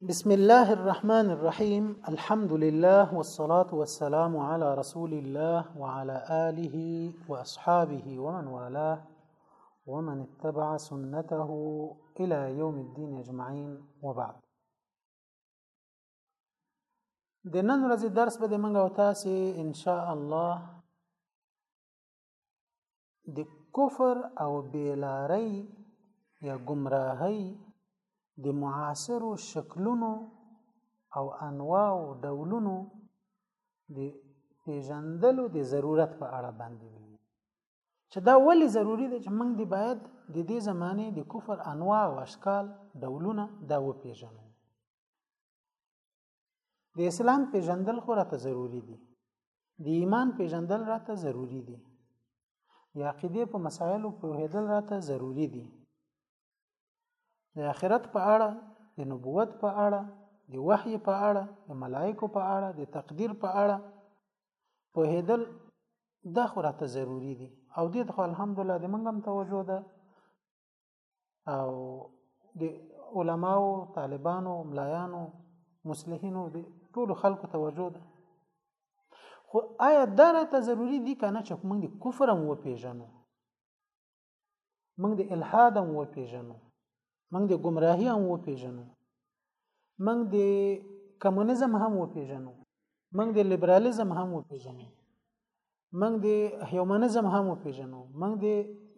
بسم الله الرحمن الرحيم الحمد لله والصلاة والسلام على رسول الله وعلى آله وأصحابه ومن والاه ومن اتبع سنته إلى يوم الدين أجمعين وبعد دينا نن الدرس بدي به د ان شاء الله د کفر او بیلارۍ یا گمراهۍ د معاصرو شکلونو او انواع او ډولونو د پیژندلو د ضرورت په اړه باندې وي چې دا ولې ضروری دی چې موږ دی باید د دې زمانه د کفر انواع او اشکال ډولونه دا وپیژنو د اسلام پیژندل خو راته ضروری دي د ایمان پیژندل راته ضروری دي د عقیده په مسایلو پوهېدل راته ضروری دي د آخرت په اړه د نبوت په اړه د وحی په اړه د ملائکو په اړه د تقدیر په اړه پوهېدل دا خو راته ضروری دي او دې ته الحمدلله د منګم توجه ده او د علماو طالبانو ملایانو مصلحینو د ټول خلکو توجه ده خو آیا دا راته ضروری دي کنه چې موږ د کفر هم وپیژنو موږ د الحاد هم وپیژنو موږ د گمراهی هم وپیژنو موږ د کمونیزم هم وپیژنو موږ د لیبرالیزم هم وپیژنو موږ د هیومنزم هم وپیژنو موږ د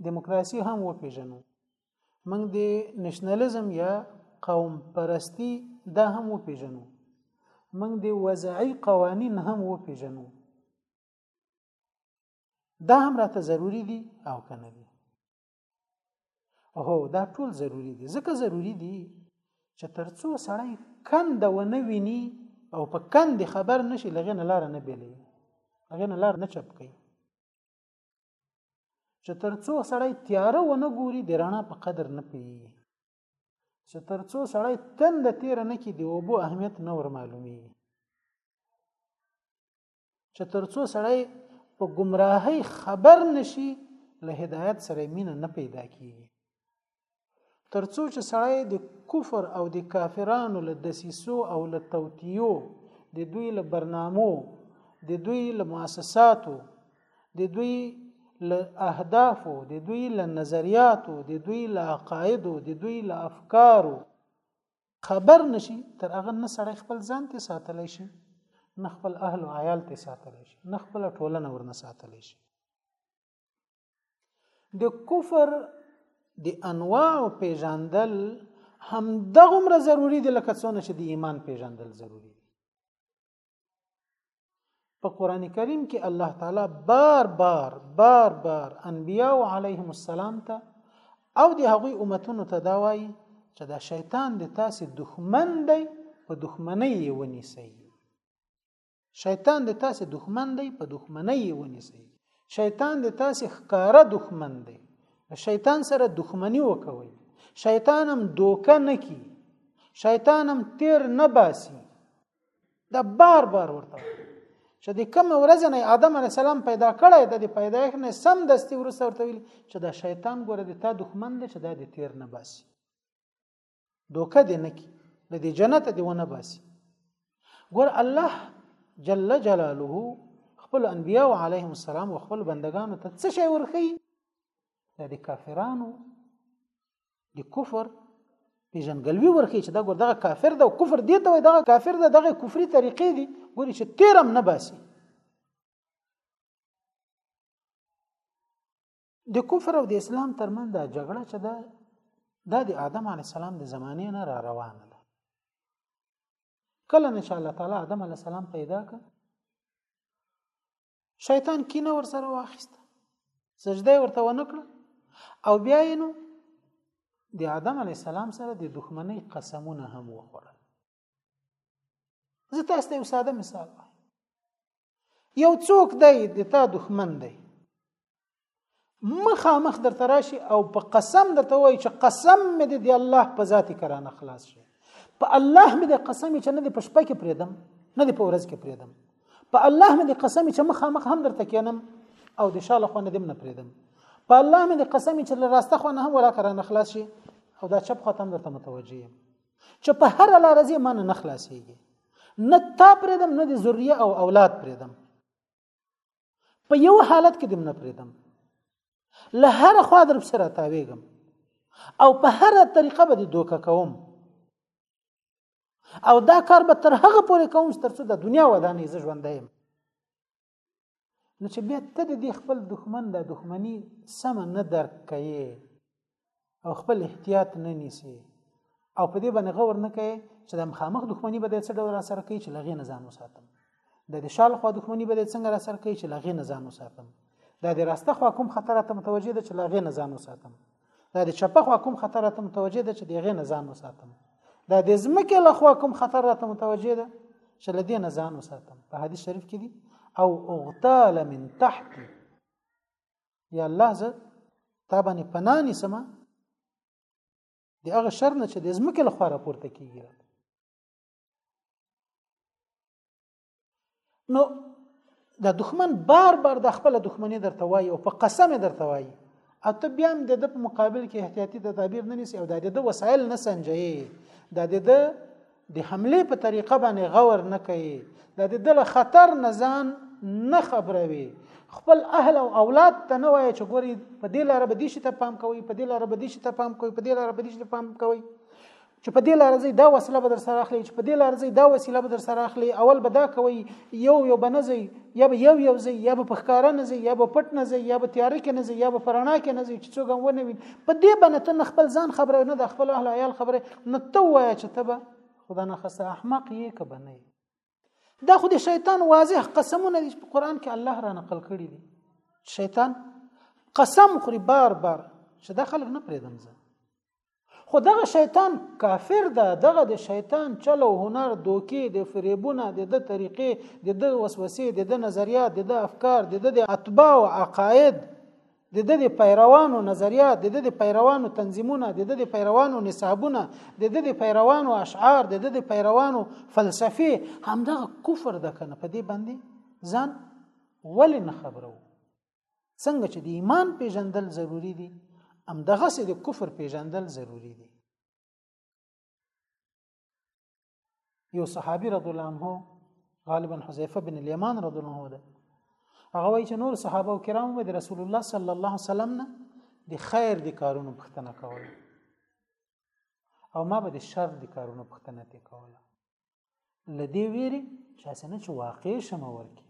دیموکراسي هم وپیژنو موږ د نشنلزم یا قوم پرستی دا هم وپیژنو موږ د وضعي قوانین هم وپیژنو دا هم راته ضروری دي او کنه دي هو دا ټول ضروری دي ځکه ضروری دي چې ترڅو سړی کند ونه ویني او په کند خبر نشي لغې نه لار نه بیلې لغې نه لار نه چپ کوي چې ترڅو سړی تیاره ونه ګوري د رڼا په قدر نه پیږي چې ترڅو سړی تند تیر نه کې دی او بو اهمیت نه ور معلومي چې ترڅو سړی په گمراهۍ خبر نشي له هدایت سره مینه نه پیدا کیږي ترڅو چې سړی د کفر او د کافرانو له دسیسو او له توتیو د دوی له برنامو د دوی له مؤسساتو د دوی له اهدافو د دوی له نظریاتو د دوی له عقایدو د دوی له افکارو خبر نشي تر هغه نه سړی خپل ځان ته ساتلی شي نه خپل اهل او عیال ته ساتلی شي نه خپل ټولنه ورنه ساتلی شي د کفر د انواع پیژندل هم دغه مر ضروری دی لکه څونه چې د ایمان پیژندل ضروری دی په قران کریم کې الله تعالی بار بار بار بار انبیاء علیهم السلام ته او د هغوی امتونو ته دا وایي چې دا شیطان د تاسو دښمن دی په دښمنۍ یې ونیسئ شیطان د تاسو دښمن دی په دښمنۍ یې ونیسئ شیطان د تاسو ښکاره دښمن دی شیطان سره دښمنی وکوي شیطان هم دوکه نه کی شیطان هم تیر نه باسي دا بار بار ورته چې د کوم ورځ نه آدم علی السلام پیدا کړی د دې پیدایښت نه سم دستي ورسره ورته ویل چې دا شیطان ګوره د تا دښمن دی چې دا د تیر نه باسي دوکه دې نه کی د دې جنت دی ونه باسي ګور الله جل جلاله خپل انبیاء علیهم السلام او خپل بندگانو ته څه شی ورخی د کافرانو د کفر پیژنګلوي ورکړي چې دا ګور دغه کافر ده او کفر دی ته وي دغه کافر ده دغه کفري طریقې دي ګوري چې تیرم نه باسي د کفر او د اسلام ترمن دا جګړه چې ده دا د آدم علی السلام د زمانه نه را روانه ده کله ان شاء الله تعالی آدم علی السلام پیدا کړ شیطان کینه ور سره واخیسته سجده ورته ونکړه او بیا یې نو د آدم علی السلام سره د دښمنۍ قسمونه هم وخوړل زه تاسو ته یو ساده مثال وایم یو څوک دی د تا دښمن دی مخامخ درته راشي او په قسم درته وایي چې قسم مې د الله په ذات کرانه خلاص شي په الله مې د قسم چې نه د پښپا کې پریدم نه د پورز کې پریدم په الله مې د قسم چې مخامخ هم درته کینم او د شاله خو نه دم نه پریدم په الله مې د قسم چې لراسته خو نه هم ولا کرانه خلاص شي او دا چپ ختم درته متوجه یم چې په هر لار زی من نه خلاصيږي نه تا پرېدم نه د ذریه او اولاد پرېدم په یو حالت کې دم نه پریدم له هر خوا در سره تاویږم او په هر طریقه به دوکه کوم او دا کار به تر هغه پورې کوم چې ترڅو د دنیا ودانې زه ژوندی یم نو چې بیا ته د خپل دښمن د دښمنی سم نه درک کړي او خپل احتیاط نه نیسي او په دې باندې غور نه کوي چې د مخامخ دښمنی به د څه ډول را سره کوي چې لغې نه ځان وساتم د دې شال خو دښمنی به د څنګه را سره کوي چې لغې نه ځان وساتم د دې راسته خو کوم خطر ته متوجه ده چې لغې نه ځان وساتم د دې چپه خو کوم خطر ته متوجه ده چې دغه نه ځان وساتم د دې زمکه له خو کوم خطر ته متوجه ده چې لدې نه ځان وساتم په حدیث شریف کې دي او اغتال من تحت یا الله زه تا باندې پناه نیسم د هغه شر نه چې د ځمکې له خوا راپورته کیږي نو د دښمن بار بار د خپل دښمنی درته وایي او په قسم درته وایي او ته بیا هم د د په مقابل کې احتیاطي تدابیر نه نیسي او د د وسایل نه سنجي د د د حمله په طریقه باندې غور نه کوي د دې دل خطر نه ځان نه خبروي خپل اهل او اولاد ته نه وایي چې ګوري په دې لار به دې شي ته پام کوي په دې لار به دې شي ته پام کوي په دې لار به دې شي ته پام کوي چې په دې لار ځي دا وسیله به در سره اخلي چې په دې لار ځي دا وسیله به در سره اخلي اول به دا کوي یو یو بنځي یا به یو یو ځي یا به پخکاره نه ځي یا به پټ نه ځي یا به تیار کې نه ځي یا به فرنا کې نه ځي چې څوګم ونه وي په دې باندې ته خپل ځان خبره نه د خپل اهل عیال خبره نو ته وایه چې ته به خدا نه خسته احمق یې که به نه یې دا خو د شیطان واضح قسمونه دي په قران کې الله را نقل کړي دي شیطان قسم خوري بار بار چې دا خلک نه پرېدم زه خو دغه شیطان کافر ده دغه د شیطان چل او هنر دوکې د فریبونه د د طریقې د د وسوسې د د نظریات د د افکار د د اتباع او عقاید د د د پیروانو نظریات د د د پیروانو تنظیمونه د د د پیروانو نصابونه د د د پیروانو اشعار د د د پیروانو فلسفي همدغه کفر د کنه په دې باندې ځان ولې نه خبرو څنګه چې د ایمان پیژندل ضروری دي همدغه سي د کفر پیژندل ضروری دي یو صحابي رضی الله عنه غالبا حذیفه بن الیمان رضی الله عنه ده هغه وایي چې نور صحابه کرام به د رسول الله صلی الله علیه وسلم نه د خیر د کارونو پوښتنه کوله او ما به د شر د کارونو پوښتنه کوله لدی ویری چې اسنه چې واقع شمه ورکی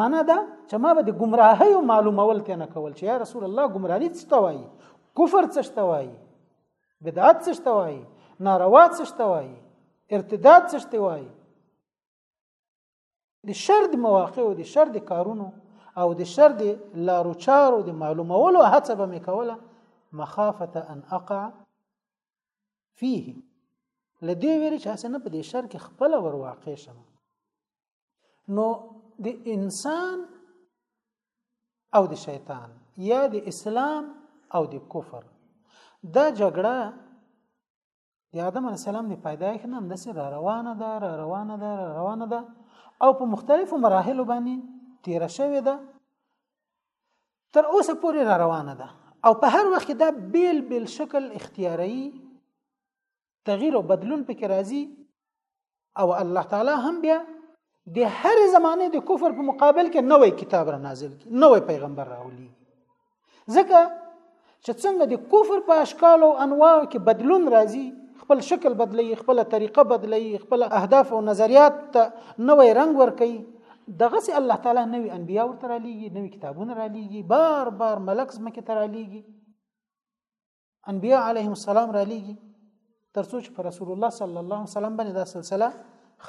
معنا دا چې ما به د گمراهۍ او معلومول ته نه کول چې یا رسول الله گمراهی څه ته وایي کفر څه ته وایي بدعت څه ته وایي ناروا څه ته وایي ارتداد څه ته وایي د شر د مواقع او د شر د کارونو او د شر د لارو چارو د معلومولو هڅه به مې کوله مخافه ان اقع فيه لدې ویری چې اسنه په دې شر کې خپل ور واقع شمه نو د انسان او د شیطان یا د اسلام او د کفر دا جګړه د آدم علی السلام د پیدایښت نه همداسې را روانه ده را روانه ده را روانه ده او په مختلفو مراحلو باندې تیر شوې ده تر اوسه پورې را روانه ده او په هر وخت کې دا بیل بیل شکل اختیاري تغییر او بدلون پکې راځي او الله تعالی هم بیا د هر زمانه د کفر په مقابل کې نوې کتاب را نازل کی نوې پیغمبر راولي ځکه چې څنګه د کفر په اشکال او انواع کې بدلون راځي خپل شکل بدلی خپل طریقه بدلی خپل اهداف او نظریات ته نوې رنگ ور کوي دغه سي الله تعالی نوې انبیا ورته را لېږي نوې کتابونه را لېږي بار بار ملک زمکه تر لېږي انبیاء علیهم السلام را لېږي ترڅو چې پر رسول الله صلی الله علیه وسلم باندې دا سلسله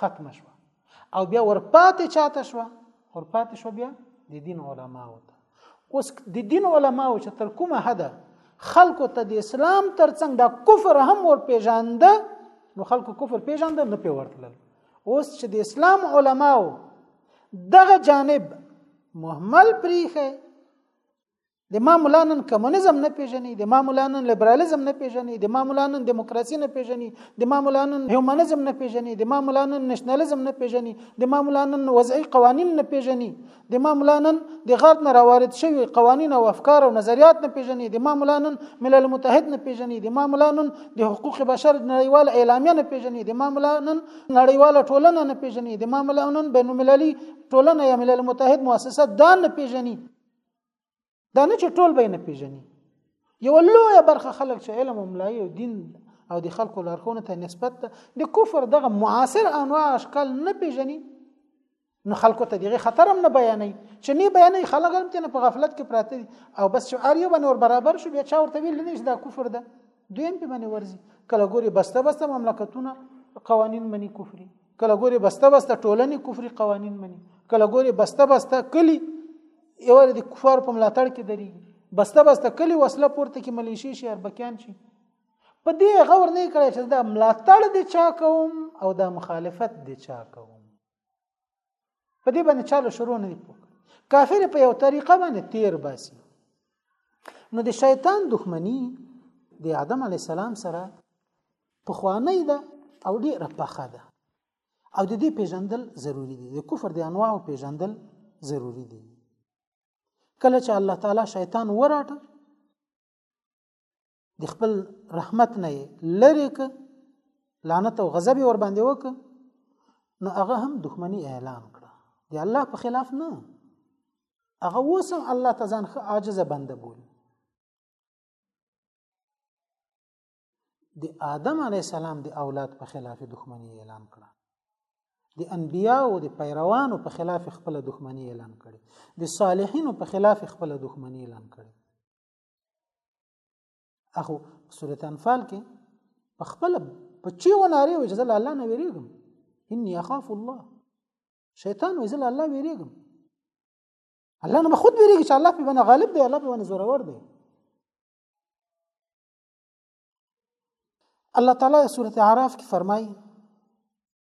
ختمه شوه او بیا ورپاتې چاته شوه ورپاتې شوه بیا د دین علماو ته اوس د دین علماو چې تر کومه حده خلکو ته د اسلام ترڅنګ دا کفر هم ور پیژانده نو خلکو کفر پیژانده نه پی ورتلل اوس چې د اسلام علماو دغه جانب محمل پریخه د ما مولا نن کمونیزم نه پیژني د ما مولا نن لیبرالیزم نه پیژني د ما مولا نن دیموکراسي نه پیژني د ما مولا نن هیومنزم نه پیژني د ما مولا نن نشنلیزم نه پیژني د ما مولا نن وضعي قوانین نه پیژني د ما مولا نن د غرب نه راوارد شوی قوانین او افکار او نظریات نه پیژني د ما مولا نن ملل متحد نه پیژني د ما مولا نن د حقوق بشر نړیوال اعلامیه نه پیژني د ما مولا نن نړیوال ټولنه نه پیژني د ما مولا نن بین المللي ټولنه یا ملل متحد مؤسسه دا نه پیژني دا نه چې ټول به نه پیژني یو لوی برخه خلک چې علم او ملایي او دین او د خلکو لارښوونه ته نسبت ده د کفر دغه معاصر انواع اشکال نه پیژني نو خلکو ته دغه خطر هم نه بیانې چې نه بیانې خلک هم ته په غفلت کې پراته دي او بس چې اړیو باندې ور برابر شو بیا چا ورته ویل نه دا کفر ده دویم په باندې ورزي کله ګوري بسته بسته مملکتونه قوانین منی کفري کله ګوري بسته بسته ټولنې کفري قوانين مني کله ګوري بسته بسته کلی یو د کفار په ملاتړ کې دري بسته بسته کلی وسله پورته کې ملیشي شي اربکیان شي په دې غور نه کړی چې دا ملاتړ دي چا کوم او دا مخالفت دي چا کوم په دې باندې چاله شروع نه دی پوک کافر په یو طریقه باندې تیر باسي نو د شیطان دښمنی د آدم علی السلام سره په خوانی ده او ډیره پخه ده او د دې پیژندل ضروری دي د کفر د انواعو پیژندل ضروری دي کله چې الله تعالی شیطان وراټه د خپل رحمت نه لری ک لعنت او غضب ور باندې وک نو هغه هم دښمنی اعلان کړه دی الله په خلاف نه هغه وسم الله تزان خ عاجز بنده بول د آدم علی السلام د اولاد په خلاف دښمنی اعلان کړه د انبیاو د پیروانو په خلاف خپل دښمنی اعلان کړي د صالحینو په خلاف خپل دښمنی اعلان کړي اخو سورۃ انفال کې په خپل په چی وناره وي چې زه الله نه ویریږم اني اخاف الله شیطان وي زه الله ویریږم الله نه خود ویریږي چې الله په باندې غالب دی الله په باندې زورور دی الله تعالی سورۃ اعراف کې فرمایي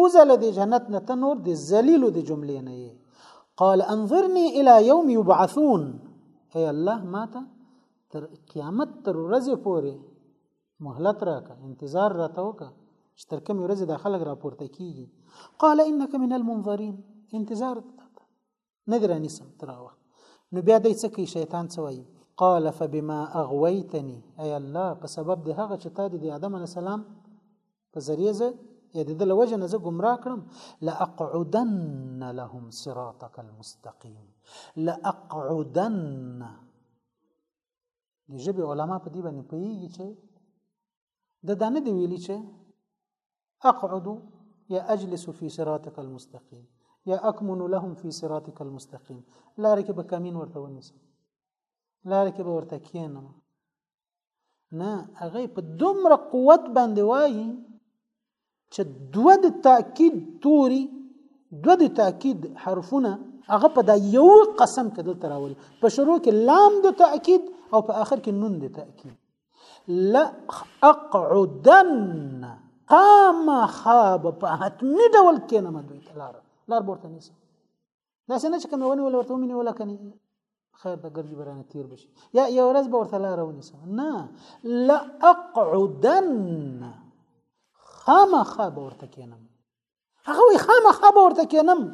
اوزل د جنت نه ته نور د ذلیلو د جملې نه یې قال انظرني الى يوم يبعثون اي الله ماته تر قیامت تر ورځې پورې مهلت راکا انتظار راته وکا چې تر کومې ورځې دا خلک راپورته کیږي قال انك من المنظرين انتظار نه درانی سم تر وخت نو بیا دای څه کوي شیطان څه وایي قال فبما اغويتني اي الله په سبب د هغه چې تا د ادم علی السلام په ذریعه زه یا د دل وجه نه زه گمراه کړم لاقعدن لهم صراطك المستقيم لاقعدن د ژبې علما په دې باندې پیږي چې ده دا نه دی ویلی چې اقعد یا اجلس فی صراطک المستقیم یا اکمن لهم فی صراطک المستقیم لاره کې به کمین ورته ونیسم لاره کې به ورته کینم نه هغه په دومره قوت باندې وایي چې دوه د تاکید توري دوه د تاکید حرفونه هغه په دا یو قسم کې دلته راولي په شروع کې لام د تاکید او په آخر کې نون د تاکید لا اقعدن قام خاب په حتمی ډول کېنم دوی ته لار لار ورته نیسم دا څنګه چې کوم ونی ول ورته ومني ولا کني خیر د ګرځي برانه تیر بشي یا یو ورځ به ورته لار ونیسم نه لا اقعدن خامخا به ورته کینم هغه وي خامخا به ورته کینم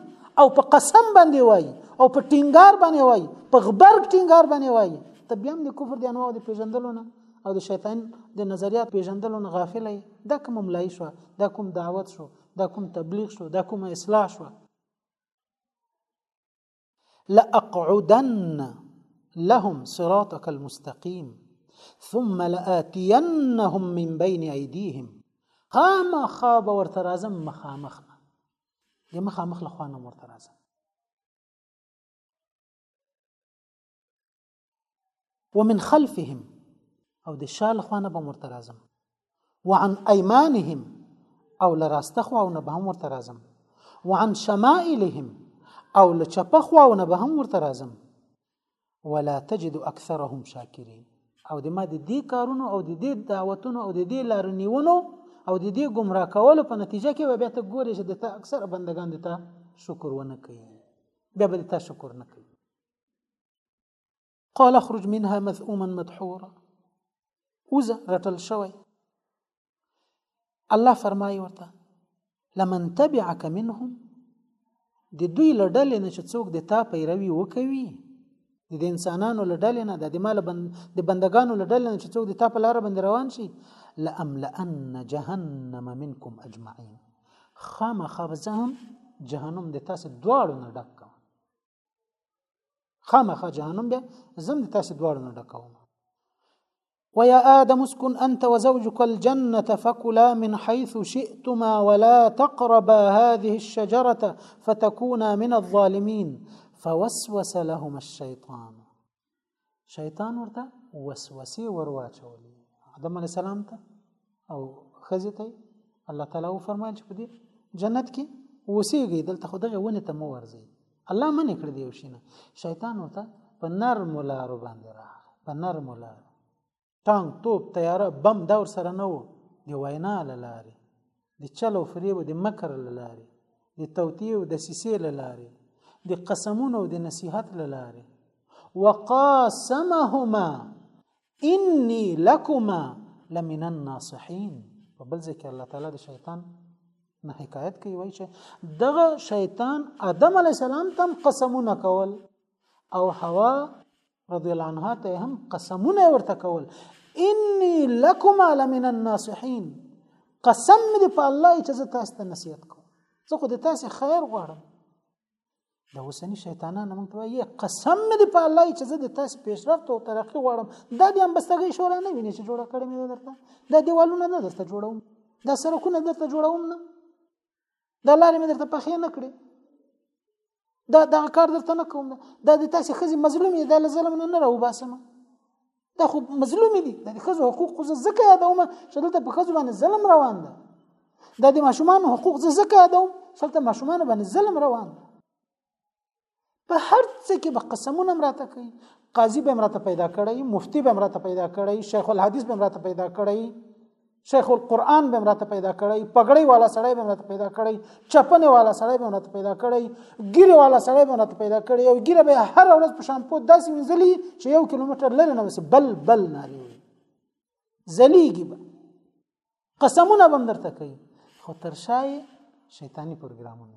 او په قسم باندې وای او په ټینګار باندې وای په غبرګ ټینګار باندې وای ته بیا هم د کفر د انواع د پیژندلو نه او د شیطان د نظریات پیژندلو نه غافل یې دا کوم ملای شو دا کوم دعوت شو دا کوم تبلیغ شو دا کوم اصلاح شو لا اقعدن لهم صراطك المستقيم ثم لآتينهم من بين أيديهم قام خاب ورترازم مخامخ دي مخامخ لخوانا ورترازم ومن خلفهم او د شال خوانه به مرته راځم وعن ايمانهم او لراسته خواونه به هم ورته راځم وعن شمائلهم او لچپه خواونه به هم ورته راځم ولا تجد اکثرهم شاکرین او د ما د دې کارونو او د دې دعوتونو او د دې لارنیونو او د دې گمراه کولو په نتیجه کې بیا ته ګورې چې د تا اکثر بندگان د تا شکر ونه کوي بیا به د تا شکر نه کوي قال اخرج منها مذءوما مدحورا وزه رټل شوی الله فرمایي ورته لمن تبعك منهم د دوی لړلې نه چې څوک د تا پیروي وکوي د انسانانو لړلې نه د مال بند د بندگانو لړلې نه چې څوک د تا په لار باندې روان شي لاملئن جهنم منکم اجمعين خامخا به زه هم جهنم د تاسو دواړو نه ډک کوم خام خ جهنم به زم د تاسو دواړو نه ډکوم ويا آدم اسكن أنت وزوجك الجنة فكلا من حيث شئتما ولا تقربا هذه الشجرة فتكونا من الظالمين فوسوس لهما الشيطان شیطان ورته وسوسه ور واچولې آدم علی السلام ته او خزه ته الله تعالی و فرمایل چې په دې جنت کې اوسېږي دلته خدای ونه ته مو ورځي الله منې کړ دی وشینه شیطان ورته په نرم لار باندې راغی په نرم لار ټانک توپ تیاره بم دا ورسره نه و د وینا له لارې د چل او فریب د مکر له لارې د توطیه او د سیسې له لارې د قسمونو او د نصیحت له لارې وقاسمهما انی لکما لمن الناصحین په بل ځکه الله تعالی د شیطان نه حکایت کوي وای چې دغه شیطان آدم علی السلام تم قسمونه کول او حوا رضی الله عنها ته هم قسمونه ورته کول انی لکما لمن الناصحین قسم دې په الله چې زه تاسو ته نصیحت کوم زه خو دې تاسو خیر غواړم د اوسنی شیطانانو موږ ته وایي قسم دې په الله چې زه د تاسو پیشرفت او ترقی غواړم دا دې هم بستګي شورا نه ویني چې جوړه کړې مې درته دا دیوالونه نه درته جوړوم دا سرکونه درته جوړوم نه دا لارې مې درته پخې نه کړې دا دا کار درته نه کوم دا د تاسو خزي مظلوم دی دا ظلم نه راو باسم دا خو مظلوم دي د خزو حقوق خو زکه یادوم چې دلته په خزو باندې ظلم روان ده دا د ماشومان حقوق زکه یادوم چې دلته ماشومان باندې ظلم روان ده په هر څه کې به قسمونه مراته کوي قاضي به مراته پیدا کړی مفتی به مراته پیدا کړی شیخ الحدیث به مراته پیدا کړی شیخ القرآن به مراته پیدا کړی پګړی والا سړی به مراته پیدا کړی چپنه والا سړی به مراته پیدا کړی ګیره والا سړی به مراته پیدا کړی او ګیره به هر ورځ په شامپو داسې وینځلی چې یو کیلومتر لري نه بل بل ناری وي زلیږي به قسمونه بم درته کوي خو تر شای شیطانی پروګرامونه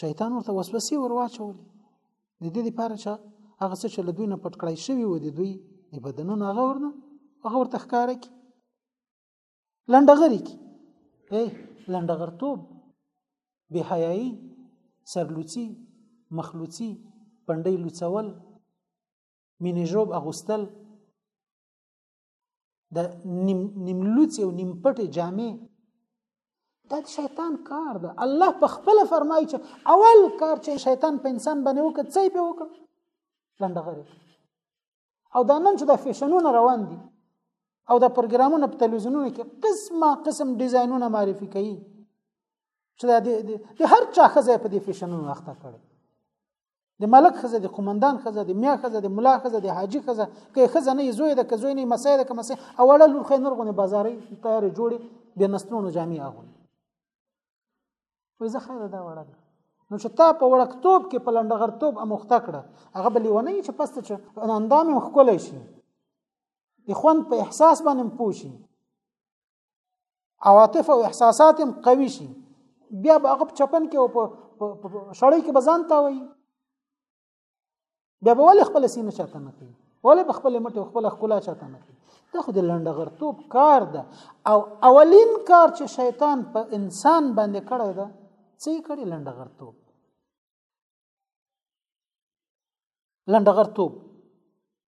شیطان ورته وسوسې ور واچولې د دې لپاره چې هغه څه چې له دوی نه پټ کړای شوي و د دوی د بدنونو هغه ورنه هغه ورته ښکاره کړي لنډغري کړي ای لنډغرتوب بېحیایي سرلوڅي مخلوڅي پنډۍ لوڅول مینې ژوب اغوستل د نیم نیملوڅ او نیم پټې جامې دا شیطان کار ده الله په خپل فرمایي چې اول کار چې شیطان په انسان باندې وکړ څه یې په وکړ لنډغري او دا نن چې د فیشنونه روان دي او د پروګرامونو په تلویزیونونو کې قسمه قسم ډیزاینونه معرفي کوي چې د هر چا خزه په دې فیشنونو اخته کړي د ملک خزه د قومندان خزه د میا خزه د ملا خزه د حاجی خزه که خزه نه زوی د کزوی نه مسای د کمسه اوله لور خې نرغونه بازاري تیار جوړي د نسلونو جامع اغوني وې زه خیر دا وړه نو چې تا په وړکتوب کې په لندغرتوب اموخته کړه هغه بلی ونه چې پسته چې اندام مخکول شي د خوند په احساس باندې پوشي عواطف او احساسات هم قوي شي بیا به هغه چپن کې او په شړې کې بزان تا وي بیا به ول خپل سینه چاته نه کوي ول به خپل مټ خپل خلا چاته نه کوي دا خو د لنډه غرتوب کار ده او اولین کار چې شیطان په انسان باندې کړی ده څه کړي لنډه غرتوب لنډه غرتوب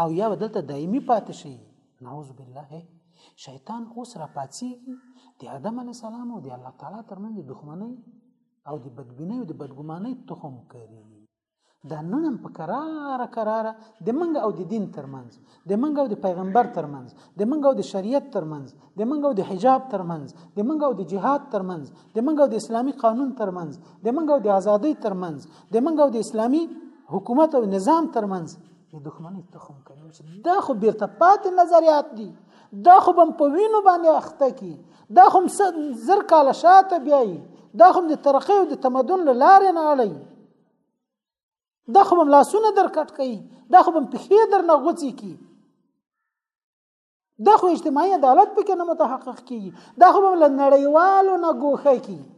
او یا دلته دایمي پاتې شي نعوذ بالله شیطان اوس را پاتېږي د آدم علی السلام او د الله تعالی ترمنځ دښمنۍ او د بدبینۍ او د بدګمانۍ تخم کوي دا نن هم په کراره کراره د منګ او د دین ترمنځ د منګ او د پیغمبر ترمنځ د منګ او د شریعت ترمنځ د منګ او د حجاب ترمنځ د منګ او د جهاد ترمنځ د منګ او د اسلامي قانون ترمنځ د منګ او د ازادۍ ترمنځ د منګ او د اسلامي حکومت او نظام ترمنځ د دښمنۍ تخم کوي چې دا خو بیرته پاتې نظریات دي دا خو بم په وینو باندې اخته کی دا خو زر کال شاته بیایي دا خو د ترقی او د تمدن له لارې نه اړي دا خو بم لاسونه درکټ کوي دا خو بم پښې درنه غوڅي کی دا خو اجتماعي عدالت پکې نه متحقق کیږي دا خو به نړیوالو نه ګوښه کیږي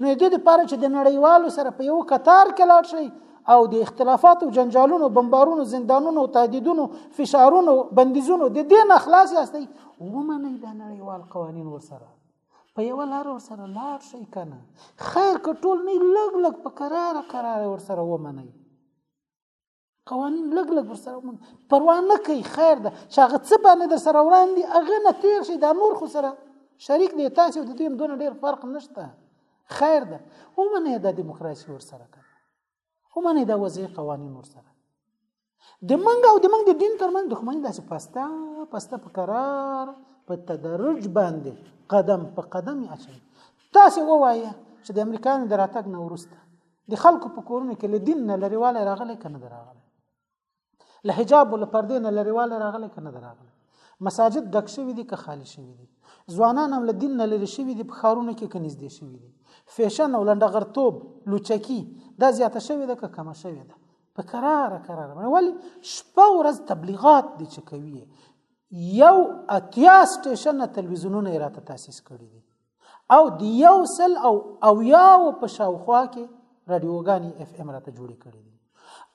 نو دې لپاره چې د نړیوالو سره په یو قطار کې لاړ شي او د اختلافاتو جنجالونو بمبارونو زندانونو تهدیدونو فشارونو بندیزونو د دې نه خلاص یاستئ ومنئ دا نړیوال قوانین ورسره په یو لار ورسره لاړ شي کنه خیر که ټول نه لګ لګ په قرار قرار ورسره ومنئ قوانین لګ لګ ور سره مون پروا نه کوي خیر ده چې هغه څه باندې در سره وړاندې هغه نه تیر شي دا نور خو سره شریک دی تاسو د دوی دونه ډیر فرق نشته خیر ده ومنه د دیموکراسي ور سره کړه ومنه د وضعي قوانین ور سره د منګ او د منګ د دین ترمن دښمنی داسې پسته پسته په قرار په تدرج باندې قدم په قدم اچي تاسو ووایه چې د امریکا د راتګ نه ورسته د خلکو په کورونو کې له دین نه لريواله راغلی کنه دراغله له حجاب له پردې نه لريواله راغلی کنه دراغله مساجد ډک شوی دي که خالی شوی دي ځوانان هم له دین نه لري شوی دي په خارونو کې کنيز دي شوی دي فیشن او لندغرتوب لوچکی دا زیاته شوی ده که کمه شوی ده په قرار قرار باندې ولی شپه ورځ تبلیغات دي چې کوي یو اتیا سټیشن تلویزیونونه راته تاسیس کړی دي او د یو سل او او یاو په شاوخوا کې رادیوګانې اف ام راته جوړې کړې دي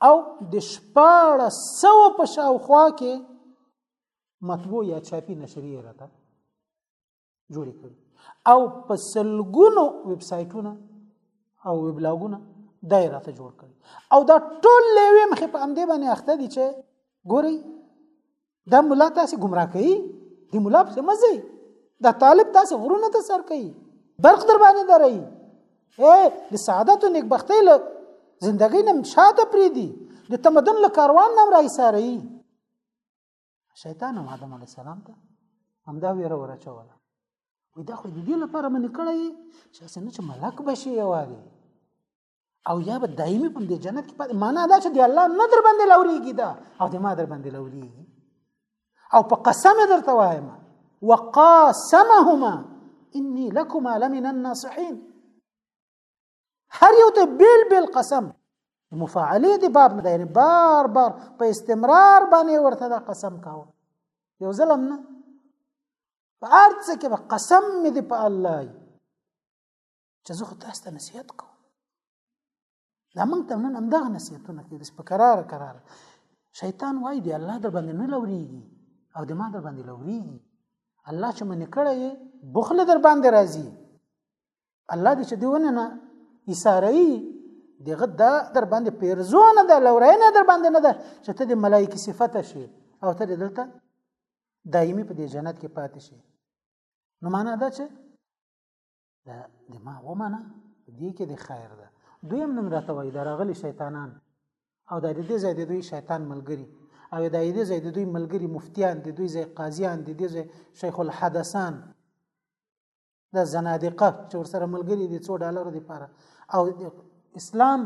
او د شپاړه سو په شاوخوا کې مطبوع یا چاپی نشریې راته جوړې کړې او په سلګونو ویب سایټونه او ویب لاګونه دای راته جوړ کړي او دا ټول لویم خې په امدې باندې اخته دي چې ګوري دا مولا تاسو گمراه کوي دی مولا په مزه دا طالب تاسو غرونه ته سر کوي برق در باندې درای اے د سعادت او نیکبختۍ له زندګۍ نم شاته پری دي د تمدن له کاروان نم راي ساري شیطان هم آدم علی السلام ته همدا ویره ورچوله وي دا خو د دې لپاره منې کړی چې اسنه چې ملک بشي یوازې او یا به دایمي په دې جنت کې پاتې معنا دا چې دی الله نه در باندې لوريږي دا او د ما در باندې لوريږي او په قسم درته وایم وقاسمهما اني لكما لمن الناصحين هر یو ته بیل بیل قسم مفاعله دی باب نه یعنی بار بار په استمرار باندې ورته دا قسم کاوه یو ظلم نه په ارڅ کې به قسم دې په الله چې زه خو تاسو ته نصیحت کوم دا موږ ته نن همدغه نصیحتونه کوي په قرار قرار شیطان وایي دی الله در باندې نه لوريږي او د ما در باندې لوريږي الله چې منې کړی بخل در باندې راځي الله دې چې دیونه نه ایساري دغه دا در باندې پیرزونه ده لورینه در باندې نه ده چې ته د ملایکی صفته شي او ته دلته دایمي په دې جنت کې پاتې شي نو معنا دا چې دا د ما ومنه دې کې د خیر ده دویم نوم راته وایي دا راغلي شیطانان او دا د دې ځای د دوی شیطان ملګری او دا د دې ځای د دوی ملګری مفتیان د دوی ځای قاضیان د دې ځای شیخ الحدثان د زنادقه چې ورسره ملګری دي څو ډالر دي پاره او اسلام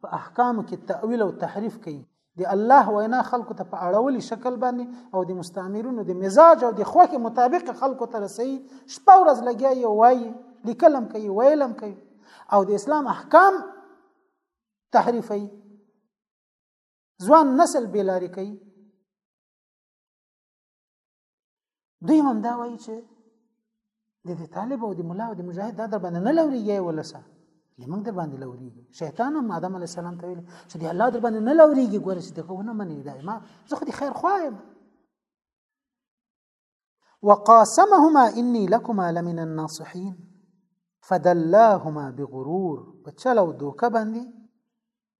په احکام کې تأویل او تحریف کوي د الله وینا خلکو ته په اړولي شکل باندې او د مستعمرونو د مزاج او د خوښې مطابق خلکو ته رسي شپه ورځ لګیا یې وایي لیکلم کوي ویلم کوي او د اسلام احکام تحریفي ځوان نسل بیلاری کوي دوی هم دا وایي چې د دې طالب او د مولا او د مجاهد دا در باندې نه لوريږي ولسه لمن در باندې لوريږي شیطان هم آدم علی السلام ته ویل چې دی الله در باندې نه لوريږي ګوره چې دغه ونه مني دا ما زه خو د خیر خوایم وقاسمهما اني لكما لمن الناصحين فدلاهما بغرور په چلو دوکه باندې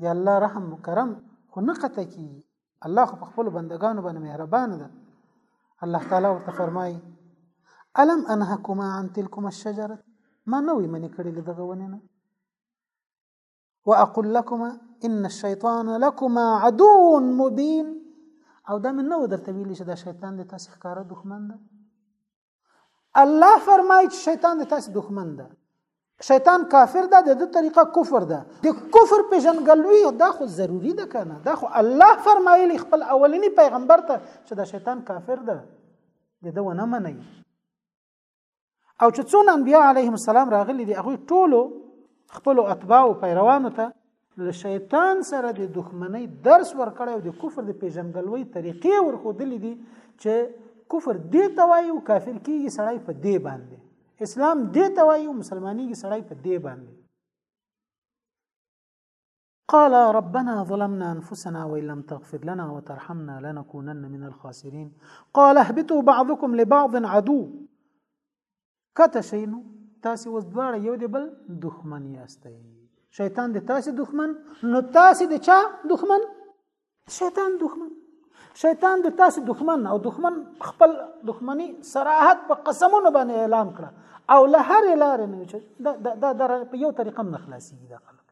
دی الله رحم کرم خو نه قطع کی الله خو په خپل بندگانو باندې مهربان ده الله تعالی ورته فرمایي الم انهکما عن تلکما الشجره ما نوې منې کړې دغه ونه نه واقول لكما ان الشيطان لكما عدو مبين او دا من نو درته ویل چې دا شیطان د تاسو ښکاره دښمن ده الله فرمایي چې شیطان د تاسو دښمن ده شیطان کافر ده د دې طریقه کفر ده د کفر پیژنګلوي دا خو ضروری ده کنه دا خو الله فرمایلی خپل اولنی پیغمبر ته چې دا شیطان کافر ده د دې ونه مني او چې څون انبیا علیهم السلام راغلي دي هغه ټولو خپل اتباع او پیروانو ته له شیطان سره د دښمنۍ درس ورکړی او د کفر د پیژندګلوۍ طریقې ورښودلې دي چې کفر دې ته وایي او کافر کېږي سړی په دې باندې اسلام دې ته وایي او مسلمانېږي سړی په دې باندې قال ربنا ظلمنا أنفسنا وإن لم تغفر لنا وترحمنا لنكونن من الخاسرين قال اهبطوا بعضكم لبعض عدو کته شئ نو تاسو اوس دواړه یو دی بل دښمن یاستئ شیطان د تاسو دښمن نو تاسو د چا دښمن شیطان دښمن شیطان د تاسو دښمن او دښمن خپل دښمنی صراحت په قسمونو باندې اعلان کړه او له هر لارې نه چې دا دا دا په یو طریقه نه خلاصيږي دا خلک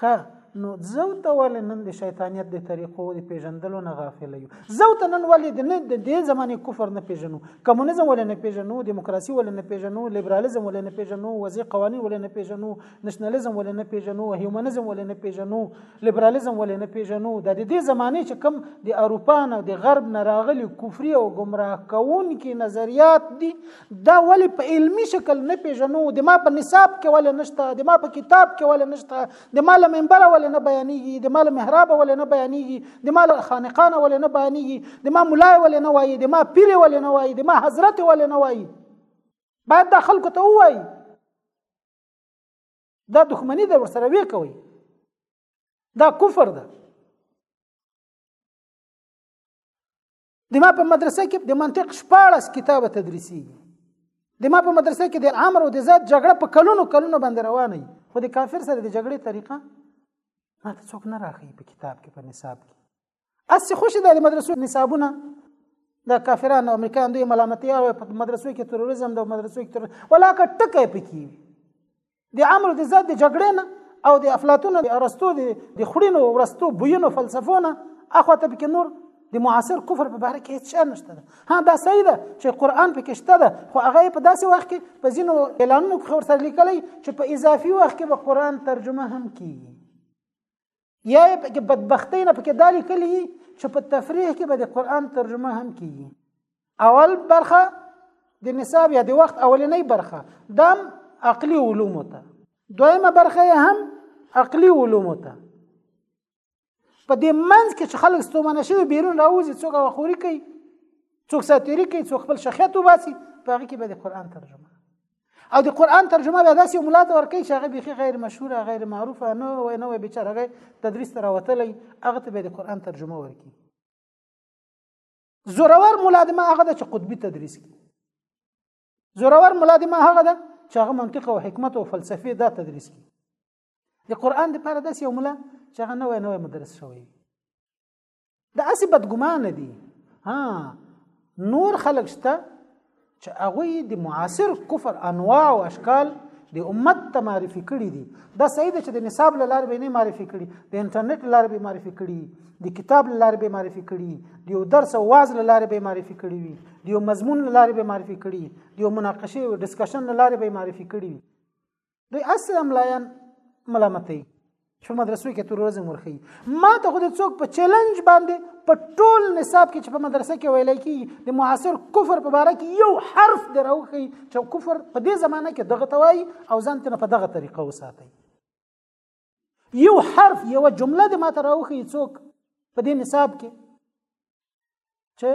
خه نو زو ته ولې نن د شیطانیت د طریقو د پیژندلو نه غافل یو زو ته نن ولې د نه د دې زمانه کفر نه پیژنو کمونیزم ولې نه پیژنو دیموکراسي ولې نه پیژنو لیبرالیزم ولې نه پیژنو وزیر قوانین ولې نه پیژنو نشنلیزم ولې نه پیژنو هیومنزم ولې نه پیژنو لیبرالیزم ولې نه پیژنو د دې زمانه چې کم د اروپا نه د غرب نه راغلي کفري او گمراه کوونکي نظریات دي دا ولی په علمی شکل نه پیژنو د ما په نصاب کې ولی نشته د ما په کتاب کې ولی نشته د ما له منبر ولی نه بیانېږي د ما له محراب ولی نه بیانېږي د ما له خانقانه ولی نه بیانېږي د ما ملای ولی نه وایي د ما پیر ولی نه وایي د ما حضرت ولی نه وایي باید دا خلکو ته ووایي دا دښمنی ده ورسره وی کوي دا کفر ده د ما په مدرسه کې د منطق شپاړس کتابه تدریسیږي د ما په مدرسه کې د امر او د ذات جګړه په کلونو کلونو باندې روانه وي خو د کافر سره د جګړې طریقه ما ته څوک نه راخی په کتاب کې په نصاب کې اس خوشي د مدرسو نصابونه د کافرانو امریکایان دوی ملامتي او په مدرسو کې تروریزم د مدرسو کې تر ولاکه ټکه پکې د عمرو د زاد د جګړې نه او د افلاطون د ارسطو د خړینو ورستو بوینو فلسفونه اخو ته پکې نور د معاصر کفر په باره کې هیڅ نشته ده ها دا صحیح ده چې قران پکې شته ده خو هغه په داسې وخت کې په ځینو اعلانونو کې ورته لیکلی چې په اضافي وخت کې به قران ترجمه هم کیږي یا پکې بدبختی نه پکې دالي کلی چې په تفریح کې به د قران ترجمه هم کیږي اول برخه د نصاب یا د وخت اولنۍ برخه دام عقلی علوم ته دویمه برخه هم عقلی علوم ته په دې منځ کې چې خلک ستومانه شوي بیرون راوځي څوک وخوري کوي څوک ساتيري کوي څوک خپل شخصیت وباسي په هغه کې به د قران ترجمه او د قران ترجمه به داسې مولا ته ورکړي چې هغه بيخي غیر مشهور غیر معروف نه وي نه وي بیچاره تدریس تر وتلی هغه ته به د قران ترجمه ورکړي زورور مولا د ما هغه د چې قطبي تدریس کوي زورور مولا د ما هغه ده چې هغه منطق او حکمت او فلسفه دا تدریس کوي د قران د پاره داسې یو مولا چې هغه نوې نوې مدرسه شوی دا اسی بدګمان دي ها نور خلک شته چې هغه د معاصر کفر انواع او اشکال د امت ته معرفي کړي دي دا صحیح ده چې د نصاب لار به نه معرفي کړي د انټرنیټ لار به معرفي کړي د کتاب لار به معرفي کړي د یو درس او واز لار به معرفي کړي وي د یو مضمون لار به معرفي کړي د یو مناقشه او ډسکشن لار به معرفي کړي وي دوی اسې املایان ملامتوي چې مدرسو کې تروریزم ورخي ما ته خو د څوک په چیلنج باندې په ټول نصاب کې چې په مدرسه کې ویل کی د معاصر کفر په اړه کې یو حرف دروخي چې کفر په دې زمانه کې دغه توای او ځان ته په دغه طریقه وساتي یو حرف یو جمله د ما ته راوخي څوک په دې نصاب کې چې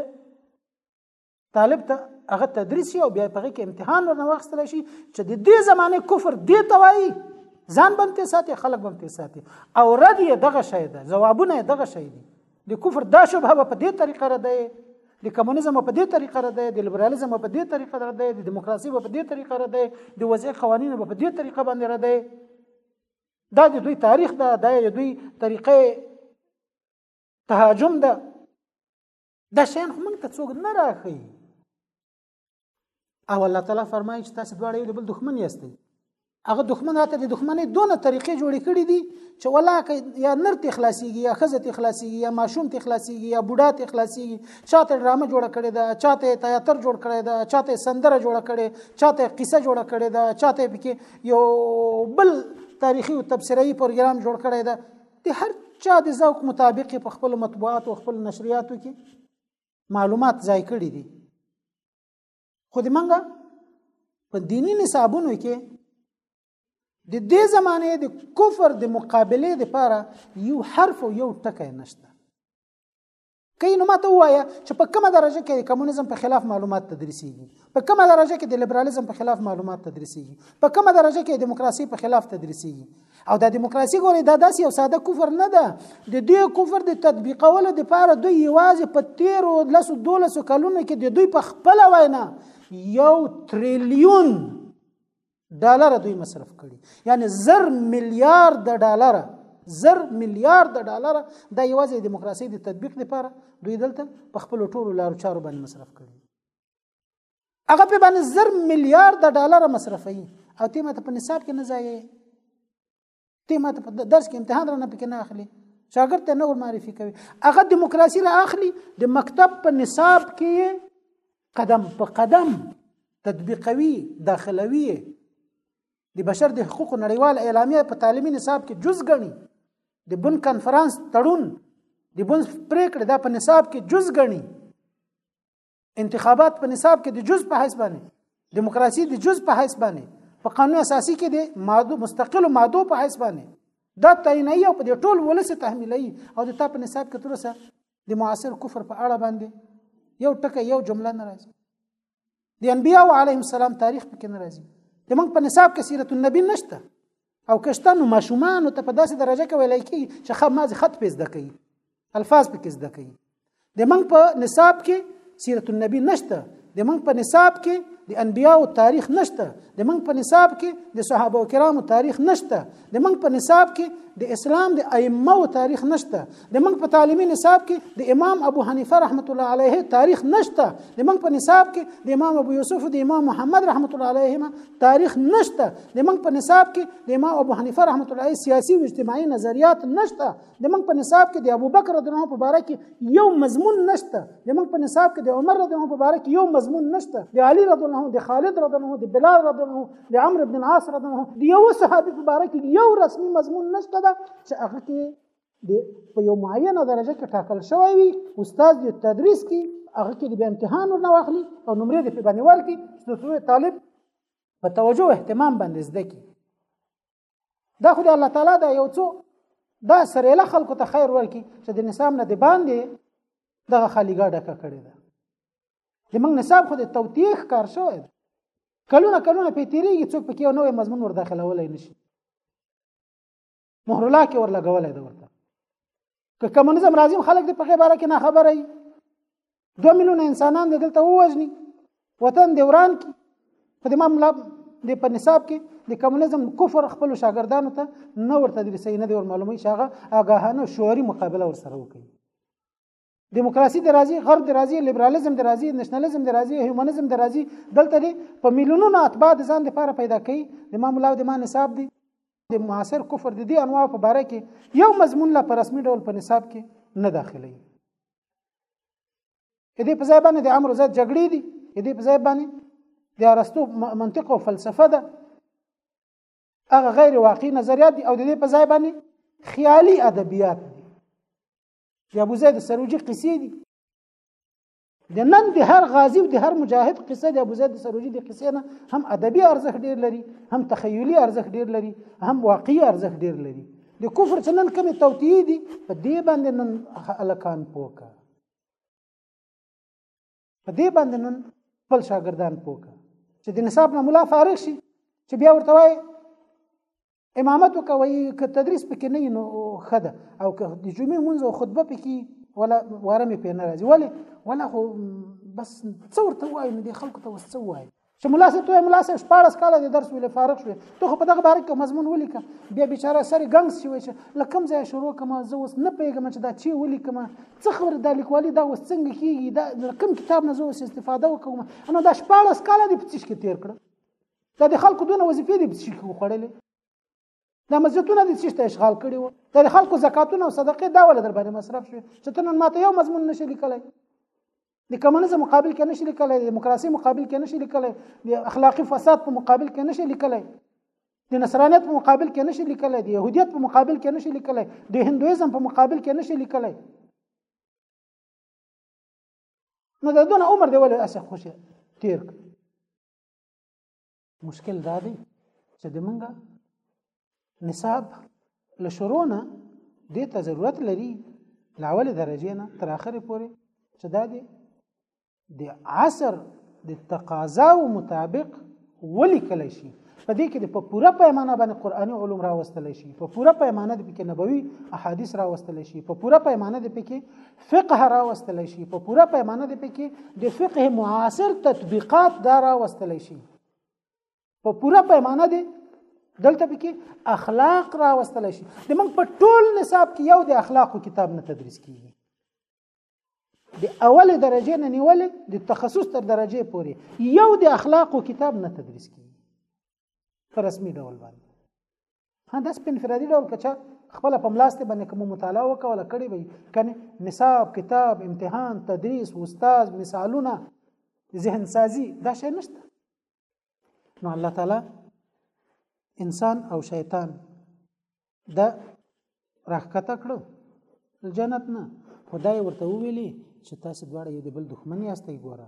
طالب ته هغه تدریس او بیا په کې امتحان ورنه واخستل شي چې د دې زمانه کفر دې توای ځان بنته ساتي خلک بنته ساتي او رد یې دغه شی ده جوابونه یې دغه شی دي د کفر دا شبهه په دې طریقه را ده د کمونیزم په دې طریقه را ده د لیبرالیزم په دې طریقه را ده د دیموکراسي په دې طریقه را ده د وضعي قوانینو په دې طریقه باندې را ده دا د دوی تاریخ ده دا د دوی طریقې تهاجم ده دا شیان خو موږ ته څوک نه راخی او الله تعالی فرمایي چې تاسو دواړه یو بل دښمن یاست هغه دښمن راته د دښمنۍ دونه طریقې جوړې کړې دي چې ولا یا نر ته خلاصيږي یا خزه ته خلاصيږي یا ماشوم ته خلاصيږي یا بوډا ته خلاصيږي چاته ډرامه جوړ کړي دا چاته تیاتر جوړ کړي دا چاته سندره جوړ کړي چاته قصه جوړ کړي دا چاته پکې یو بل تاریخي او تبصري پروګرام جوړ کړي دا د هر چا د ذوق مطابق په خپل مطبوعات او خپل نشریاتو کې معلومات ځای کړی دي خو د منګه په دینی نصابونو کې د دې زمانه د کفر د مقابله لپاره یو حرف او یو ټکی نشته کین نو ماته وایي چې په کومه درجه کې د کمونیزم په خلاف معلومات تدریسيږي په کومه درجه کې د لیبرالیزم په خلاف معلومات تدریسيږي په کومه درجه کې د دیموکراسي په خلاف تدریسيږي او د دیموکراسي ګوري دا داسې یو ساده کفر نه ده د دې کفر د تطبیقولو لپاره دوی یوازې په 13 لسو 12 کلونو کې د دوی په خپل وینا یو تریلیون ډالر دوی مصرف کړي یعنی زر میلیارډ د ډالر زر میلیارډ د ډالر د یوازې دیموکراسي د تطبیق لپاره دوی دلته په خپل ټولو لارو چارو باندې مصرف کړي هغه په باندې زر میلیارډ د ډالر مصرفوي او تیمه ته په نصاب کې نه ځایي ته ماته په درس کې امتحان رانه پکې نه اخلي شاګرد ته نور معرفي کوي هغه دیموکراسي را اخلي د مکتب په نصاب کې قدم په قدم تطبیقوي داخلوي د بشر د حقوقو نړیوال اعلامیه په تعلیمي نصاب کې جز غني د بن کانفرنس تړون د بن پریکړه دا په نصاب کې جز غني انتخابات په نصاب کې د جز په حساب باندې دیموکراسي د جز په حساب باندې په قانون اساسي کې د ماده مستقل ماده په حساب باندې دا تعیني او په ټول ولس تحمیلي او د تا په نصاب کې تر اوسه د معاصر کفر په اړه باندې یو ټکی یو جمله نه راځي د انبیاء علیهم السلام تاریخ پکې نه راځي د موږ په نصاب کې سیرت النبی نشته او کشته نو ماشومان ته په داسې درجه کې ویل کی چې خه مازه خط پیز دکې الفاظ پکې زده کوي د منګ په نصاب کې سیرت النبی نشته د منګ په نصاب کې د انبیاء او تاریخ نشته د منګ په نصاب کې د صحابه کرامو تاریخ نشته د منګ په نصاب کې د اسلام د ائمه او تاریخ نشته د منګ په تعلیمي نصاب کې د امام ابو حنیفه رحمت الله علیه تاریخ نشته د منګ په نصاب کې د امام ابو یوسف د امام محمد رحمت الله علیهما تاریخ نشته د موږ په نصاب کې د امام ابو حنیفه رحمت الله علیه سیاسي او اجتماعي نظریات نشته د موږ په نصاب کې د ابوبکر رضی الله په باره کې یو مضمون نشته د موږ په نصاب کې د عمر رضی الله په باره کې یو مضمون نشته د علی رضی الله د خالد رضی الله د بلال رضی الله د عمرو بن العاص رضی الله د یو صحابي په باره کې یو رسمي مضمون نشته دا چې هغه کې د په یو معینه درجه کې ټاکل شوی وي استاد د تدریس کې هغه کې د امتحان ورنه واخلي او نمرې د په باندې ورکړي چې څو طالب په توجه او اهتمام باندې زده کی دا خو د الله تعالی دا یو څو دا سریله خلکو ته خیر ورکی چې د نصاب نه د باندې دغه خالیګا ډکه کړې ده زمونږ نصاب خو د توتیخ کار شوی دی کلونه کلونه په تیریږي څوک پکې یو نوې مضمون ور داخلولای نشي مهر الله کې ورلګولې ده ورته که کمونیزم راځي خلک دې په خبره کې نه خبره وي 2 میلیون انسانان د دلته ووجني وطن دی وران کی په دې معاملې د په نصاب کې د کمونیزم کفر خپل شاګردانو ته نه ورته درسي نه دی ور معلومي شاغه آگاهانه شعوري مقابله ور سره وکړي دیموکراسي د راځي غرب د راځي لیبرالیزم د راځي نشنلیزم د راځي هیومنزم د راځي دلته دی په میلیونونو اتباع د ځان لپاره پیدا کوي د ما ملا او د ما نصاب دی د معاصر کفر د دې انواع په باره کې یو مضمون لا په رسمي ډول په نصاب کې نه داخلي دې په ځای باندې د امر زاد جګړې دي دې په ځای باندې د ارسطو منطق او فلسفه ده هغه غیر واقعي نظریات دي او د دې په ځای باندې خیالي ادبیات دي چې ابو زید سروجي قصې دي د نن د هر غازی او د هر مجاهد قصه د ابو زید سروجي د قصې نه هم ادبي ارزښت ډیر لري هم تخیلي ارزښت ډیر لري هم واقعي ارزښت ډیر لري د کفر چې نن کومې توطیې دي په دې باندې نن الکان پوکه په دې باندې نن خپل شاګردان پوکه چې د نصاب نه مولا فارغ شي چې بیا ورته وایي امامت کوي که تدریس پکې نه نو خده او که د جمعې مونږ او خطبه پکې ولا واره مې پې نه راځي ولی ولا خو بس څور ته وایي نو د خلکو ته وس څه وایي چې ملا صاحب ته ملا صاحب 14 کال د درس ویل فارغ شو ته خو په دغه باره کې مضمون ولیکه بیا بیچاره سری ګنګ شي وای چې لکم ځای شروع کوم زه اوس نه پیګم چې دا چی ولیکم څه خبر د لیکوالي دا اوس څنګه کیږي دا لکم کتاب نه زه اوس استفاده وکوم انا دا 14 کال د پچیش کې تیر کړ دا د خلکو دونه وظیفې دي پچیش کې وخړلې دا مسجدونه د چشته اشغال کړي وو د خلکو زکاتونه او صدقې دا ول در باندې مصرف شو چې ته نن ماته یو مضمون نشي لیکلای د کمونیزم مقابل کې نشي لیکلای د دیموکراسي مقابل کې نشي لیکلای د اخلاقی فساد په مقابل کې نشي لیکلای د نصرانیت په مقابل کې نشي لیکلای د يهودیت په مقابل کې نشي لیکلای د هندویزم په مقابل کې نشي لیکلای نو دا دونه عمر دی ولې اسه خوشه تیر مشکل دا دی چې د منګه نصاب له شروع نه دې ته ضرورت لري له اولې درجې نه تر اخرې پورې چې دا دی د عصر د تقاضاو مطابق ولیکل شي په دې کې د په پوره پیمانه باندې قرآني علوم راوستل شي په پوره پیمانه د پکې نبوي احادیث راوستل شي په پوره پیمانه د پکې فقه راوستل شي په پوره پیمانه د پکې د فقه معاصر تطبیقات دا راوستل شي په پوره پیمانه دی دلته پکې اخلاق راوستل شي د موږ په ټول نصاب کې یو د اخلاقو کتاب نه تدریس کیږي د اوله درجه نه نیولې د تخصص تر درجه پورې یو د اخلاقو کتاب نه تدریس کیږي په رسمي ډول باندې ها داس په انفرادي ډول کچا خپل په ملاسته باندې کوم مطالعه وکوله کړي وي کنه نصاب کتاب امتحان تدریس استاد مثالونه ذهن سازي دا شی نشته نو الله تعالی انسان او شیطان دا راخکته کړو جنت نه خدای ورته ویلي چې تاسو دواړه یو د بل دښمن یاستئ ګوره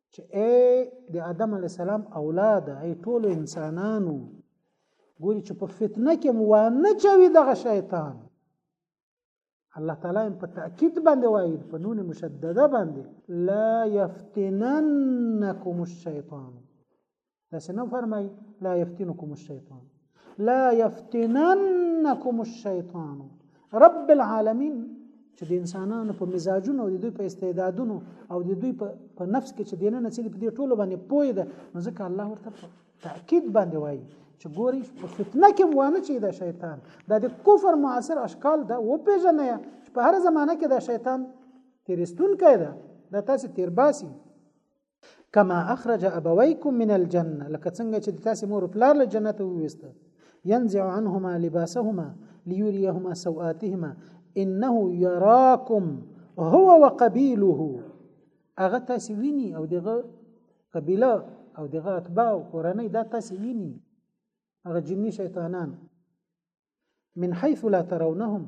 چې اے د آدم علی السلام اولاد اے ټول انسانانو ګوري چې په فتنه کې مو نه چوي دغه شیطان الله تعالی په تاکید باندې وایي په نون مشدده باندې لا یفتننکم الشیطان داسې نه فرمایي لا یفتنکم الشیطان لا یفتننکم الشیطان رب العالمین چې د انسانانو په مزاجونو او د دوی په استعدادونو او د دوی په نفس کې چې دینه نسې په دې ټولو باندې پوی ده نو ځکه الله ورته تاکید باندې وایي چې ګوري په فتنه کې وانه چې دا شیطان دا د کفر معاصر اشکال دا و پیژنه چې په هر زمانه کې دا شیطان تیرستون کړي دا تاسو تیرباسي کما اخرج ابويكم من الجنه لکه څنګه چې تاسو مور پلار له جنت وويسته ينزع عنهما لباسهما ليريهما سوآتهما انه يراكم هو وقبيله هغه تاسو ویني او دغه قبيله او دغه اتباع او کورنۍ دا تاسو ویني هغه جني شیطانان من حيث لا ترونهم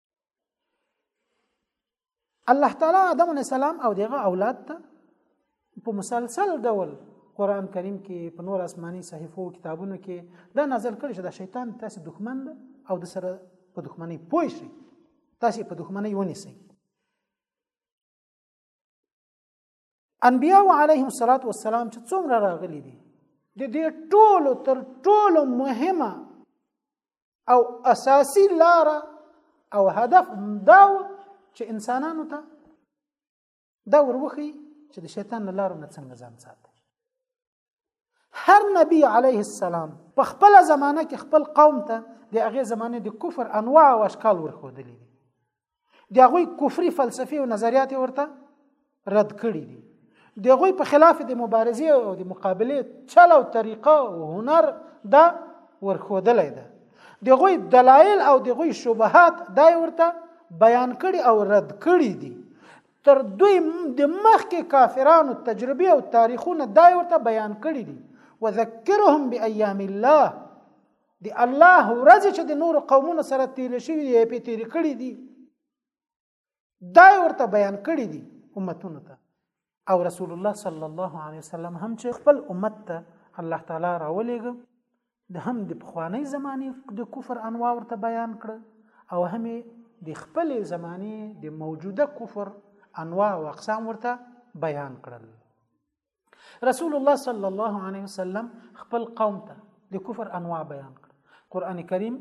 الله تعالی آدم علی السلام او دغه اولاد ته په مسلسل ډول قران کریم کې په نور آسماني صحیفو کتابونو کې دا نازل کړی چې دا شیطان تاسو دښمن ده او د سره په دښمنۍ پوه شئ تاسو په دښمنۍ ونیسئ انبیاء علیهم الصلاۃ والسلام چې څومره راغلي دي د دې ټولو تر ټولو مهمه او اساسی لار او هدف دا چې انسانانو ته دا وروخی چې د شیطان لارو نه څنګه ځان ساتي هر نبی علیه السلام په خپل زمانه کې خپل قوم ته د هغه زمانه د کفر انواع او اشکال ورخودلې دي د هغه کفري فلسفي او نظریات ورته رد کړي دي د هغه په خلاف د مبارزې او د مقابله چل او طریقه او هنر دا ورخودلې ده د هغه دلایل او د هغه شبهات دا ورته بیان کړي او رد کړي دي تر دوی د مخکې کافرانو تجربې او تاریخونه دا ورته بیان کړي دي وذکرهم بأيام الله دی الله ورځ چې د نور قومونو سره تیر شوی دی په تیر کړی دی دا ورته بیان کړی دی امتونو ته او رسول الله صلی الله علیه وسلم هم چې خپل امت ته الله تعالی راولېږه د هم د پخوانۍ زمانې د کفر انواع ورته بیان کړ او هم د خپل زمانه د موجوده کفر انواع او اقسام ورته بیان کړل رسول الله صلی الله علیه وسلم خپل قوم ته د کفر انواع بیان کړ قران کریم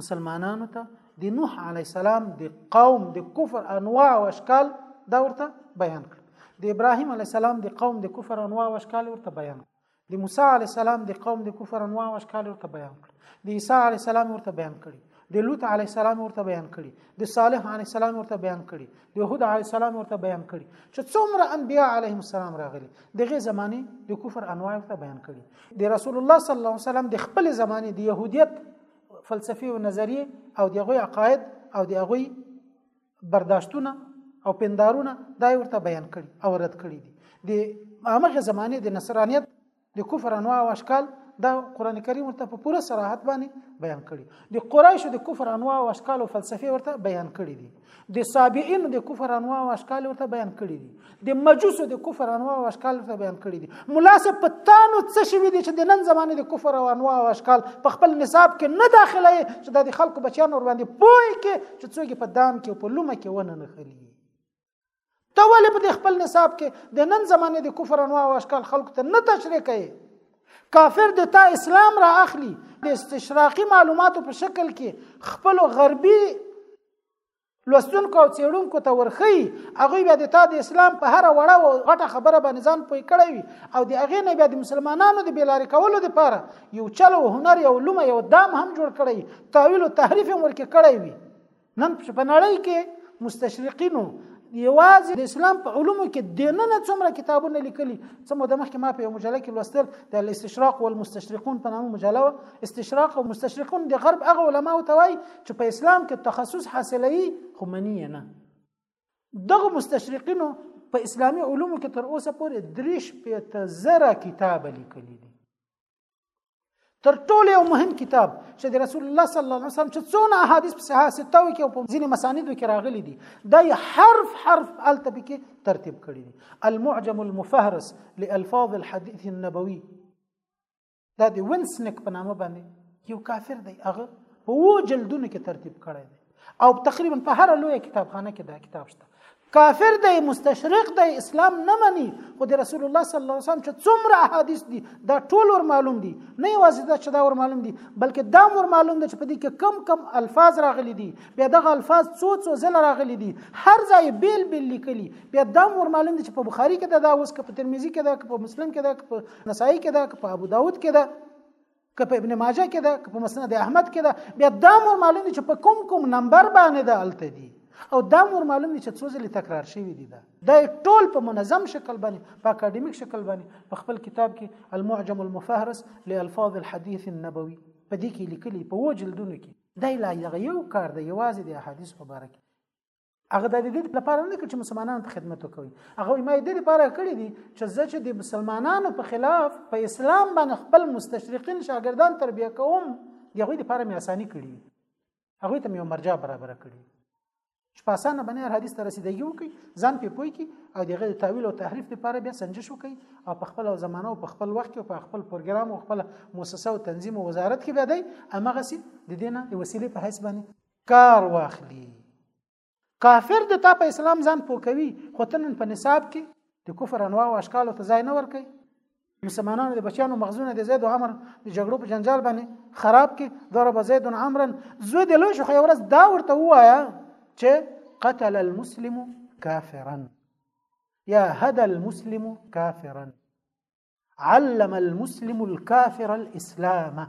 مسلمانانو ته د نوح علی السلام د قوم د کفر انواع او اشکال دا ورته بیان کړ د ابراهیم علی السلام د قوم د کفر انواع او اشکال ورته بیان کړ د موسی علی السلام د قوم د کفر انواع او اشکال ورته بیان کړ د عیسی علی السلام ورته بیان کړي د لوط علی السلام ورته بیان کړي د صالح علی السلام ورته بیان کړي د هود علی السلام ورته بیان کړي چې څومره انبیا علیهم السلام راغلي دغه زمانه د کفر انواع ورته بیان کړي د رسول الله صلی الله علیه وسلم د خپل زمانه د يهودیت فلسفي او نظریه او د هغه عقاید او د هغه برداشتونه او پندارونه دا ورته بیان کړي او رد کړي دي د هغه زمانه د نصرانیت د کفر انواع او اشکال دا قران کریم ورته په پوره صراحت باندې بیان کړي د قرایشو د کفر انواع او اشکال او فلسفه ورته بیان کړي دي د سابئین د کفر انواع او اشکال ورته بیان کړي دي د مجوسو د کفر انواع او اشکال ته بیان کړی دي مولا سه پتانو څه شوی دي چې د نن زمانه د کفر او انواع او اشکال په خپل نصاب کې نه داخله چې د خلکو بچیان ور باندې پوي کې چې څوګ په دام کې په لومه کې ونه نه خلی ته ولې په خپل نصاب کې د نن زمانه د کفر انواع او اشکال خلکو ته نه تشریح کوي کافر د تا اسلام را اخلي د استشراقي معلوماتو په شکل کې خپل غربي لوستونکو او څېړونکو ته ورخی هغه بیا د تا د اسلام په هر وړه او غټه خبره باندې ځان پوي کړی وي او د هغه نه بیا د مسلمانانو د بیلاری کولو لپاره یو چل او هنر یو لومه یو دام هم جوړ کړی تاویل او تحریف هم ورکه کړی وي نن په نړۍ کې مستشرقینو یوازې د اسلام په علومو کې دننه څومره کتابونه لیکلي څومره د مخکې ما په یو مجله کې لوستل د الاستشراق والمستشرقون په نامه مجله استشراق او مستشرقون د غرب هغه علماو ته وایي چې په اسلام کې تخصص حاصلوي خو منی نه دغه مستشرقینو په اسلامی علومو کې تر اوسه پورې دریش پیته زره کتاب لیکلي دي تر ټولو یو مهم کتاب چې د رسول الله صلی الله علیه وسلم چې څونه احادیث په صحه سته کې او په ځینې مسانیدو کې راغلي دي دا حرف حرف الته کې ترتیب کړی دي المعجم المفهرس لالفاظ الحديث النبوي دا د وینسنک په نامه باندې یو کافر دی هغه په وو جلدونو کې ترتیب کړی دی او تقریبا په هر لوی کتابخانه کې دا کتاب شته کافر دی مستشرق دی اسلام نه مني خو د رسول الله صلی الله علیه وسلم چې څومره احادیث دي دا ټول ور معلوم دي نه یوازې دا چې دا ور معلوم دي بلکې دا ور معلوم دي چې په دې کې کم کم الفاظ راغلي دي بیا دغه الفاظ څو څو ځل راغلي دي هر ځای بیل بیل لیکلي بیا دا ور معلوم دي چې په بخاری کې دا اوس کې په ترمذی کې دا په مسلم کې دا نسائی کې ده که په ابو داود کې ده که په ابن ماجه کې ده که په مسند احمد کې ده بیا دا مور معلوم دي چې په کوم کوم نمبر باندې ده الته دي او دا مور معلوم دي چې څو ځلې تکرار شوی دي دا دا ټول په منظم شکل باندې په اکاډمیک شکل باندې په خپل کتاب کې المعجم المفهرس لالفاظ الحديث النبوي په دې کې لیکلي په وجلدونو کې دا لا یو کار دی یوازې د احادیث په اړه هغه د دې لپاره نه کړ چې مسلمانانو ته خدمت وکړي هغه ما دې لپاره کړی دي چې زه چې د مسلمانانو په خلاف په اسلام باندې خپل مستشرقین شاګردان تربیه کوم دغه لپاره مې اساني کړی هغه ته مې یو مرجع برابر کړی چې په اسانه باندې هر حدیث ته رسیدګي وکړي ځان په پوي کې او دغه تعویل او تحریف لپاره بیا سنجش وکړي او په خپل زمانه او په خپل وخت کې او په خپل پروګرام او خپل مؤسسه او تنظیم او وزارت کې بیا دی امغه سي د دینه د وسیلې په حساب باندې کار واخلي کافر د تا په اسلام ځان پوکوي خو تنن په نصاب کې د کفر انواع او اشکال ته ځای نه ور کوي مسلمانانو د بچیانو مغزونه د زید او عمر د جګړو په جنجال باندې خراب کې ضرب زید عمرا زو د لوی شو خو ورځ دا ورته وایا چې قتل المسلم كافرا يا هدى المسلم كافرا علم المسلم الكافر الاسلام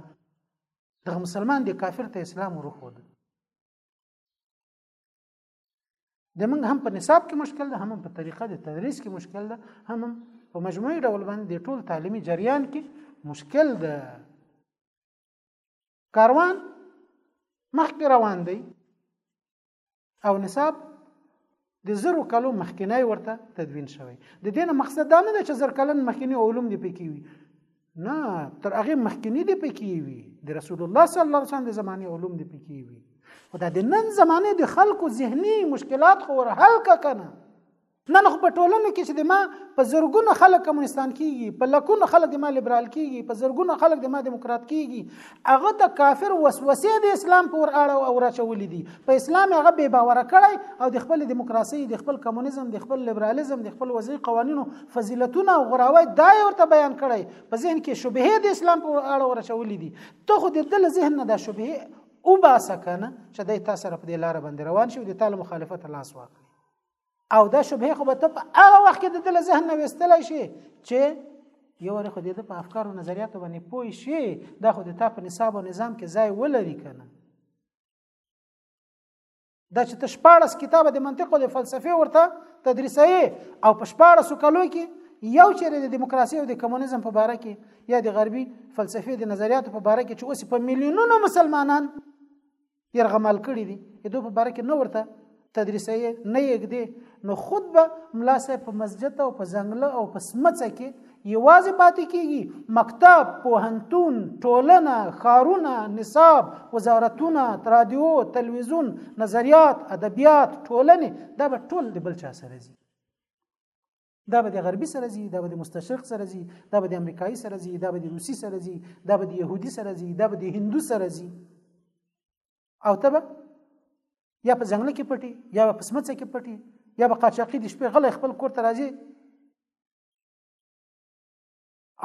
دغه مسلمان دی کافر ته اسلام ورخود د موږ هم په نصاب کې مشکل ده هم په طریقه د تدریس کې مشکل ده هم په مجموعي ډول باندې ټول تعلیمي جریان کې مشکل ده کاروان مخکې روان دی او نصاب د زرو کلو مخکینی ورته تدوین شوی د دې مقصد دا نه دی چې زر کلن مخکینی علوم دی پکې وي نه تر هغه مخکینی دی پکې وي د رسول الله صلی الله علیه وسلم د زمانه علوم دی پکې وي خدا د نن زمانه د خلکو ذهني مشکلات خو ور حل کنه نن خو په ټولنه کې چې د ما په زرګونو خلک کمونستان کیږي په لکونو خلک د ما لیبرال کیږي په زرګونو خلک د ما دیموکرات کیږي هغه ته کافر وسوسې د اسلام په ور اړه او راچولې دي په اسلام هغه بې باور کړی او د خپل دیموکراسي د خپل کمونیزم د خپل لیبرالیزم د خپل وضعي قوانینو فضیلتونه او غراوی دا ورته بیان کړی په ذهن کې شبهه د اسلام په اړه ورچولې دي ته خو د دل ذهن نه دا شبهه او باسه کنه چې د تاسو سره په دې لار باندې روان شي او د تعالی مخالفت لاس واخلي او دا شبهه خو به ته په هغه وخت کې د دل ذهن نه وستلای شي چې یو ور خو د په افکار او نظریاتو باندې پوي شي دا خو د تا په نصاب او نظام کې ځای ولري کنه دا چې ته شپارس کتابه د منطق او د فلسفې ورته تدریسوي او په شپارس کلو کې یو چیرې د دیموکراسي او د کمونیزم په باره کې یا د غربي فلسفې د نظریاتو په باره کې چې اوس په میلیونونو مسلمانان يرغمال کړی دي د دوی په باره کې نه ورته تدریسي نه یګدي نو خود به ملا صاحب په مسجد او په ځنګله او په سمڅه کې یوازې پاتې کیږي مکتب پوهنتون ټولنه خارونه نصاب وزارتونه رادیو تلویزیون نظریات ادبیات ټولنې دا به ټول د بل چا سره ځي دا به د غربي سره زی دا به د مستشرق سره زی دا به د امریکایي سره زی دا به د روسي سره زی دا به د يهودي سره زی دا به د هندو سره زی او تبه یا په ځنګل کې پټي یا په سمڅه کې پټي یا به قاچاقي د شپې غلې خپل کور ته راځي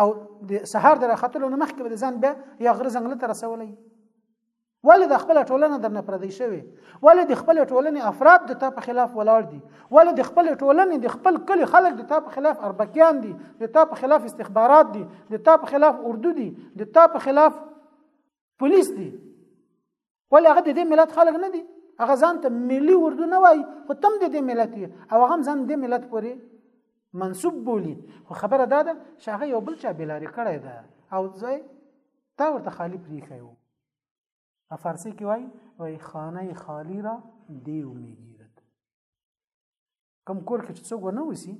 او د سهار د راختلو نه مخکې به ځان بیا یا غره ځنګل ته رسولای ولې د خپل ټولنه درنه پردی شوی ولې د خپل ټولنې افراد د تا په خلاف ولاړ دي ولې د خپل ټولنې د خپل کلی خلک د تا په خلاف اربکیان دي د تا په خلاف استخبارات دي د تا په خلاف اردو دي د تا په خلاف پولیس دي ولې هغه د دې ملت خلک نه دي هغه ځان ته ملي اردو نه وایي خو تم د دې ملت یې او هغه ځان د ملت پورې منسوب بولی خو خبره دا ده چې هغه یو بل چا بلاري کړی ده او ځای تا ورته خالی پریښی وو په فارسی کې وایي وایي خانه خالی را دیو میږي کم کور کې چې څوک نه وسی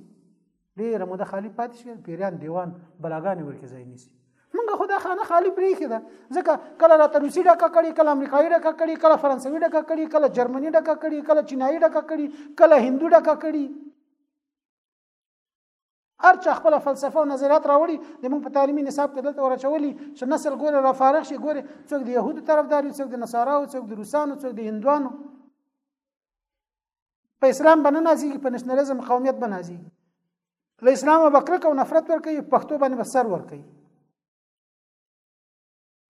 ډیره موده خالی پاتې شي پیران دیوان بلاګانې ورکه ځای نیسی منګه خدا خانه خالی پرې کړه ځکه کله راته روسی ډکه کړي کله امریکایي ډکه کړي کله فرانسوي ډکه کړي کله جرمني ډکه کړي کله چینایي ډکه کړي کله هندو ډکه کړي هر چا خپل فلسفه او نظریات راوړي د موږ په تعلیمي نصاب کې دلته ورچولي چې نسل ګوره را فارغ شي ګوره څوک د يهودو طرفدار وي څوک د نصاراو څوک د روسانو څوک د هندوانو په اسلام باندې نازيږي په نشنلزم قومیت باندې نازيږي له اسلام وبکرک او نفرت ورکوي پښتو باندې بسر ورکوي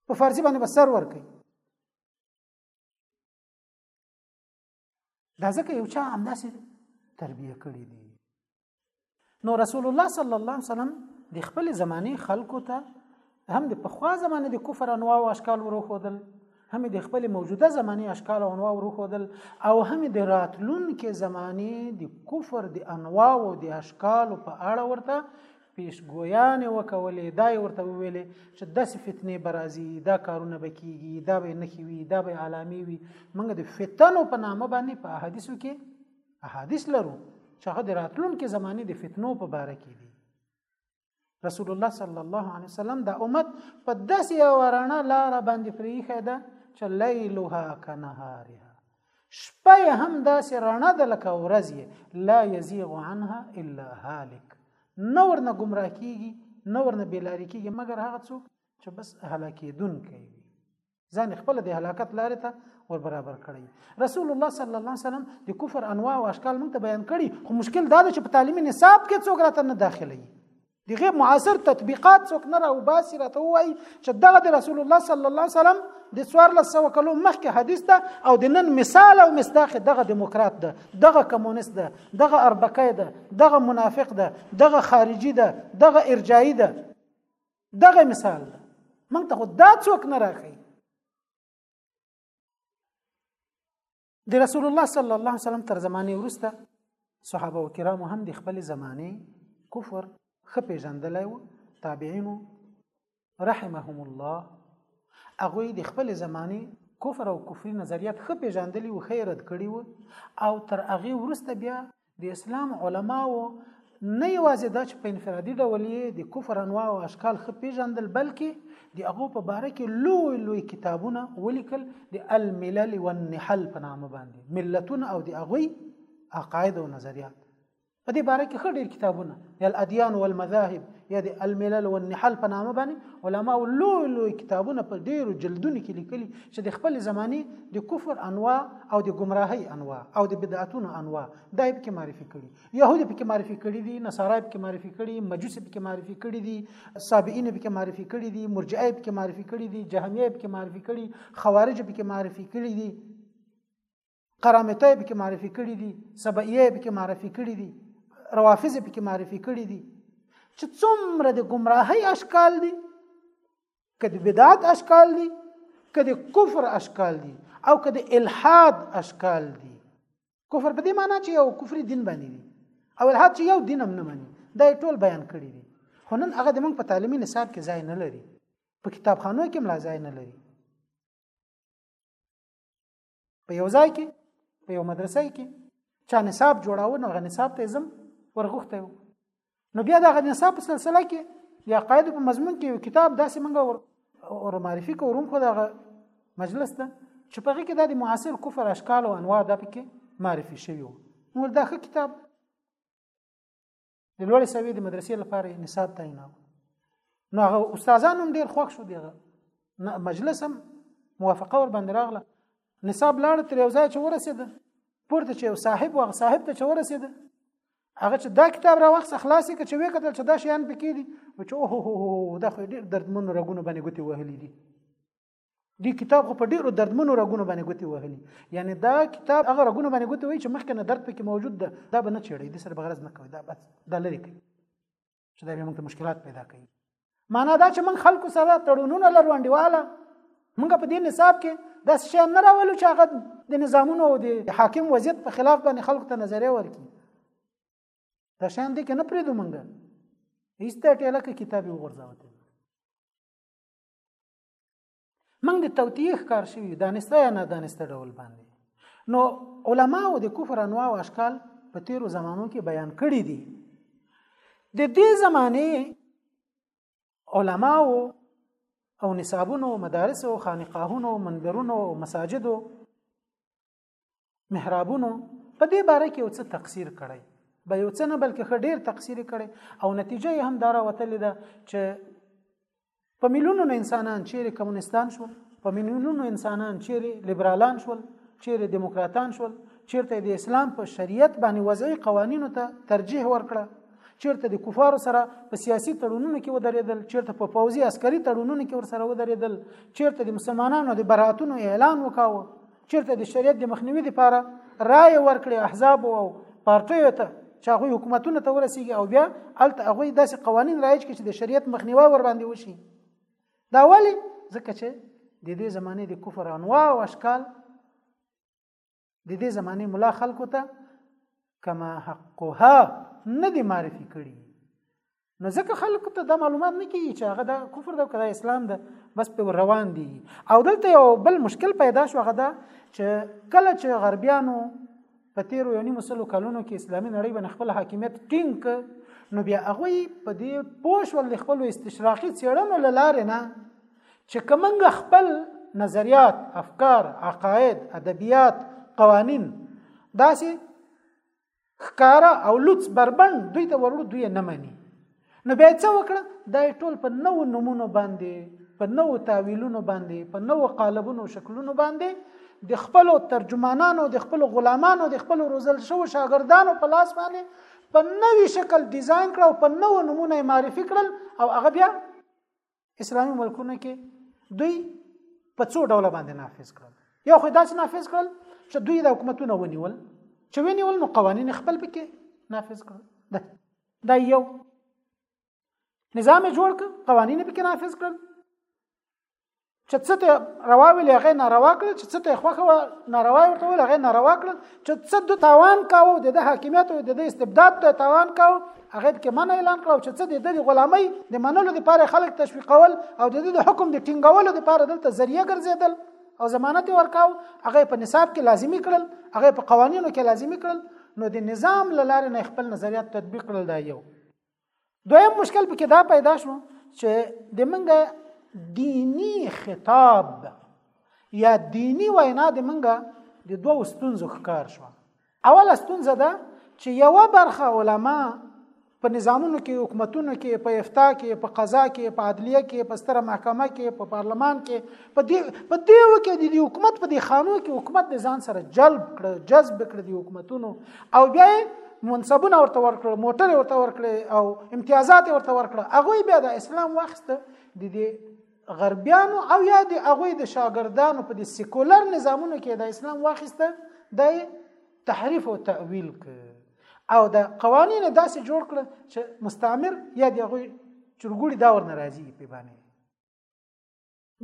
په فارسی باندې بسر ورکوي دا ځکه یو چا همداسې تربیه کړی دی نو رسول الله صلی الله علیه وسلم د خپل زمانه خلکو ته هم د پخوا زمانه د کفر انواع او اشکال وروخودل هم د خپل موجوده زمانه اشکال او انواع وروخودل او هم د راتلونکو زمانه د کفر د انواع او د اشکال په اړه ورته پیشګویانې وکولې دا یې ورته وویلې چې داسې فتنې به راځي دا کارونه به کیږي دا به نښې وي دا به علامې وي موږ د فتنو په نامه باندې په احادیثو کې احادیث لرو چې هغه د راتلونکو زمانې د فتنو په باره کې دي رسول الله صلی الله علیه وسلم دا امت په داسې یو رڼا لاره باندې پریښه ده چې لیلها کنهارها شپه یې هم داسې رڼه ده لکه ورځ یې لا یزیغ عنها الا هالک نه ورنه ګمراه کیږي نه ورنه بېلارې کیږي مګر هغه څوک چې بس هلاکېدونکی وي ځان خپل د هلاکت لارې ته ور برابر کړی رسول الله صلی الله علیه وسلم د کفر انواع او اشکال موږ ته بیان کړي خو مشکل دا دی چې په تعلیمي نصاب کې څوک راته نه داخلي دغه معاصر تطبیقات څوک نه راوباسي راته وایي چې دغه د رسول الله صلی الله علیه وسلم د 1400 کلو مخکې حدیث ده او د نن مثال او مصداق دغه دیموکرات ده دغه کمونیست ده دغه اربکای ده دغه منافق ده دغه خارجي ده دغه ارجایی ده دغه مثال ده موږ ته دا څوک نه راخی د رسول الله صلی الله علیه وسلم تر زمانه ورسته صحابه کرام هم د خپل زمانه کفر خپې ژندلای وو تابعین رحمهم الله هغه د خپل زمانه کفر او کفري نظریات خپې ژندلې وو خیرت کړی وو او تر هغه ورسته بیا د اسلام علماو نه یوازې دا چې په انفرادي ډول یې د کفر انواع او اشکال ښه پیژندل بلکې د هغو په باره کې لوی لوی کتابونه ولیکل د الملل والنحل په نامه باندې ملتونه او د هغوی عقاید او نظریات په دې باره کې ښه ډېر کتابونه د الادیان والمذاهب یا د الملل والنحل په نامه باندې علما لوی لوی کتابونه په ډېرو جلدونو کې لیکلي چې د خپل زماني د کفر انواع او د گمراهۍ انواع او د بدعتونو انواع دای په کې معرفي کړي يهودي په کې معرفي کړي دي نصارا په کې معرفي کړي مجوسي په کې معرفي کړي دي سابئين په کې معرفي کړي دي مرجئه په کې معرفي کړي دي جهميه په کې معرفي کړي خوارج په کې معرفي کړي دي قرامطه به کې معرفي کړي دي سبعیه به کې معرفي کړي دي روافض به کې معرفي کړي دي چې څومره د گمراهۍ اشکال دي کدی بدعت اشکال دي کدی کفر اشکال دي او کدی الحاد اشکال دي کفر په دې معنی چې یو کفر دین باندې دي او الحاد چې یو دین هم نه مني دا ټول بیان کړی دي خو نن هغه د موږ په تعلیمي نصاب کې ځای نه لري په کتابخانو کې ملا ځای نه لري په یو ځای کې په یو مدرسې کې چا نصاب جوړاوه نو غ نصاب ته زم ورغوخته یو نو بیا دا غ نصاب په سلسله کې یا قاعده په مضمون کې یو کتاب داسې منګه ور او معرفي کوم خو دا مجلس ته چې په کې د معاصر کفر اشکال او انواع د پکې معرفي شوی وو نو دا ښه کتاب د لوړې سوي د مدرسې لپاره نصاب تعیناو نو هغه استادان هم ډیر خوښ شو دیغه مجلس هم موافقه ور باندې راغله نصاب لاړ تر یو ځای چې ورسېده پورته چې یو صاحب واغ صاحب ته چې ورسېده هغه چې دا کتاب را وخت خلاصې که چې وې کتل چې دا شیان پکې دي نو چې اوه هو هو دا خو ډېر دردمن رګونه باندې ګوتې وهلې دي دې کتاب خو په ډیرو دردمنو رګونو باندې ګوتې وهلي یعنی دا کتاب هغه رګونو باندې ګوتې وایي چې مخکې نه درد پکې موجود ده دا به نه چیړي د سره بغرض نه کوي دا بس دا لري کوي چې دا به موږ ته مشکلات پیدا کوي معنا دا چې موږ خلکو سره تړونونه لرو انډیواله موږ په دې نصاب کې دا شی نه راولو چې هغه د نظامونو او د حاکم وضعیت په خلاف باندې خلکو ته نظریه ورکړي دا شان دي کې نه پریدو مونږ ایسته ټیله کې کتاب وغورځاوته موږ د توتیه ښکار شوی دانسته یا نه دانسته ډول باندې نو علما او د کفر انواع او اشکال په تیرو زمانو کې بیان کړی دي د دې زمانه علما او نصابونو مدارس او خانقاهونو منبرونو او مساجدو محرابونو په دې باره کې یو څه تقصیر کړی به یو څه نه بلکې خ ډیر تقصیر کړي او نتیجه یې هم دارا وتلې ده چې په میلیونو انسانان چیرې کمونستان شول په میلیونو انسانان چیرې لیبرالان شول چیرې دیموکراتان شول چیرته د اسلام په شریعت باندې وضعي قوانینو ته ترجیح ورکړه چیرته د کفارو سره په سیاسي تړونونو کې ودرېدل چیرته په پوځي عسکري تړونونو کې ورسره ودرېدل چیرته د مسلمانانو د براتونو اعلان وکاوه چیرته د شریعت د مخنیوي لپاره رائے ورکړي احزاب او پارټیو ته چې هغه حکومتونه ته ورسیږي او بیا الته هغه داسې قوانين رایج کړي چې د شریعت مخنیوي ور باندې وشي دا ولی ځکه چې د دې زمانه د کفر انواع او اشکال د دې زمانه ملا خلکو ته کما حقها نه دی معرفي کړي نو ځکه خلک ته دا معلومات نه کیږي چې هغه د کفر د کړه اسلام ده بس په روان دي او دلته یو بل مشکل پیدا شو هغه دا چې کله چې غربیانو په تیرو یو نیمو سلو کلونو کې اسلامي نړۍ باندې خپل حاکمیت ټینګ نو بیا هغه په دې پوش ول خپل استشراقي څېړنو لاره نه چې کومنګ خپل نظریات افکار عقاید ادبیات قوانین داسې ښکارا او لوڅ بربند دوی ته ورړو دوی نه مني نو بیا څه وکړه دا ټول په نو نمونه باندې په نو تاویلونو باندې په نو قالبونو شکلونو باندې د خپل ترجمانانو د خپل غلامانو د خپل روزل شو شاګردانو په لاس باندې په نوې شکل ډیزاین کړو په نو نمونه معرفي کړل او هغه بیا اسلامي ملکونو کې دوی په څو ډول باندې نافذ کړل یو خو داسې نافذ کړل چې دوی د حکومتونو ونیول چې ونیول نو قوانین خپل پکې نافذ کړل دا دا یو نظام جوړ کړ قوانین پکې نافذ کړل چې څه ته روا ویل هغه ناروا کړ چې څه ته خوخه و ناروا ورته ویل هغه ناروا کړ چې څه د تاوان کاوه د حاکمیت او د استبداد ته تاوان کاوه هغه د کمن اعلان کړو چې څه د دې غلامۍ د منلو لپاره خلک تشویقول او د دې د حکم د ټینګولو لپاره دلته ذریعہ ګرځیدل او ضمانت ورکاو هغه په نصاب کې لازمی کړل هغه په قوانینو کې لازمی کړل نو د نظام لاره نه خپل نظریات تطبیق کړل دا یو دویم مشکل پکې دا پیدا شو چې د منګه دینی خطاب یا دینی وینا د منګه د دوو ستونزو ښکار شو اوله ستونزه ده چې یوه برخه علما په نظامونو کې حکومتونو کې په افتا کې په قضا کې په عدلیه کې په ستره محکمه کې په پارلمان کې په دې په دې وکه د حکومت په دې خانو کې حکومت د ځان سره جلب کړ جذب کړ د حکومتونو او بیا منصبونه ورته ورکړل موټر ورته ورکړل او امتیازات ورته ورکړل هغه بیا د اسلام وخت د دې غربیانو او یا د هغوی د شاګردانو په د سیکولر نظامونو کې د اسلام واخیسته د تحریف او تأویل ک او د قوانین داسې جوړ کړ چې مستعمر یا د هغوی چرګوړي دا ور ناراضي په باندې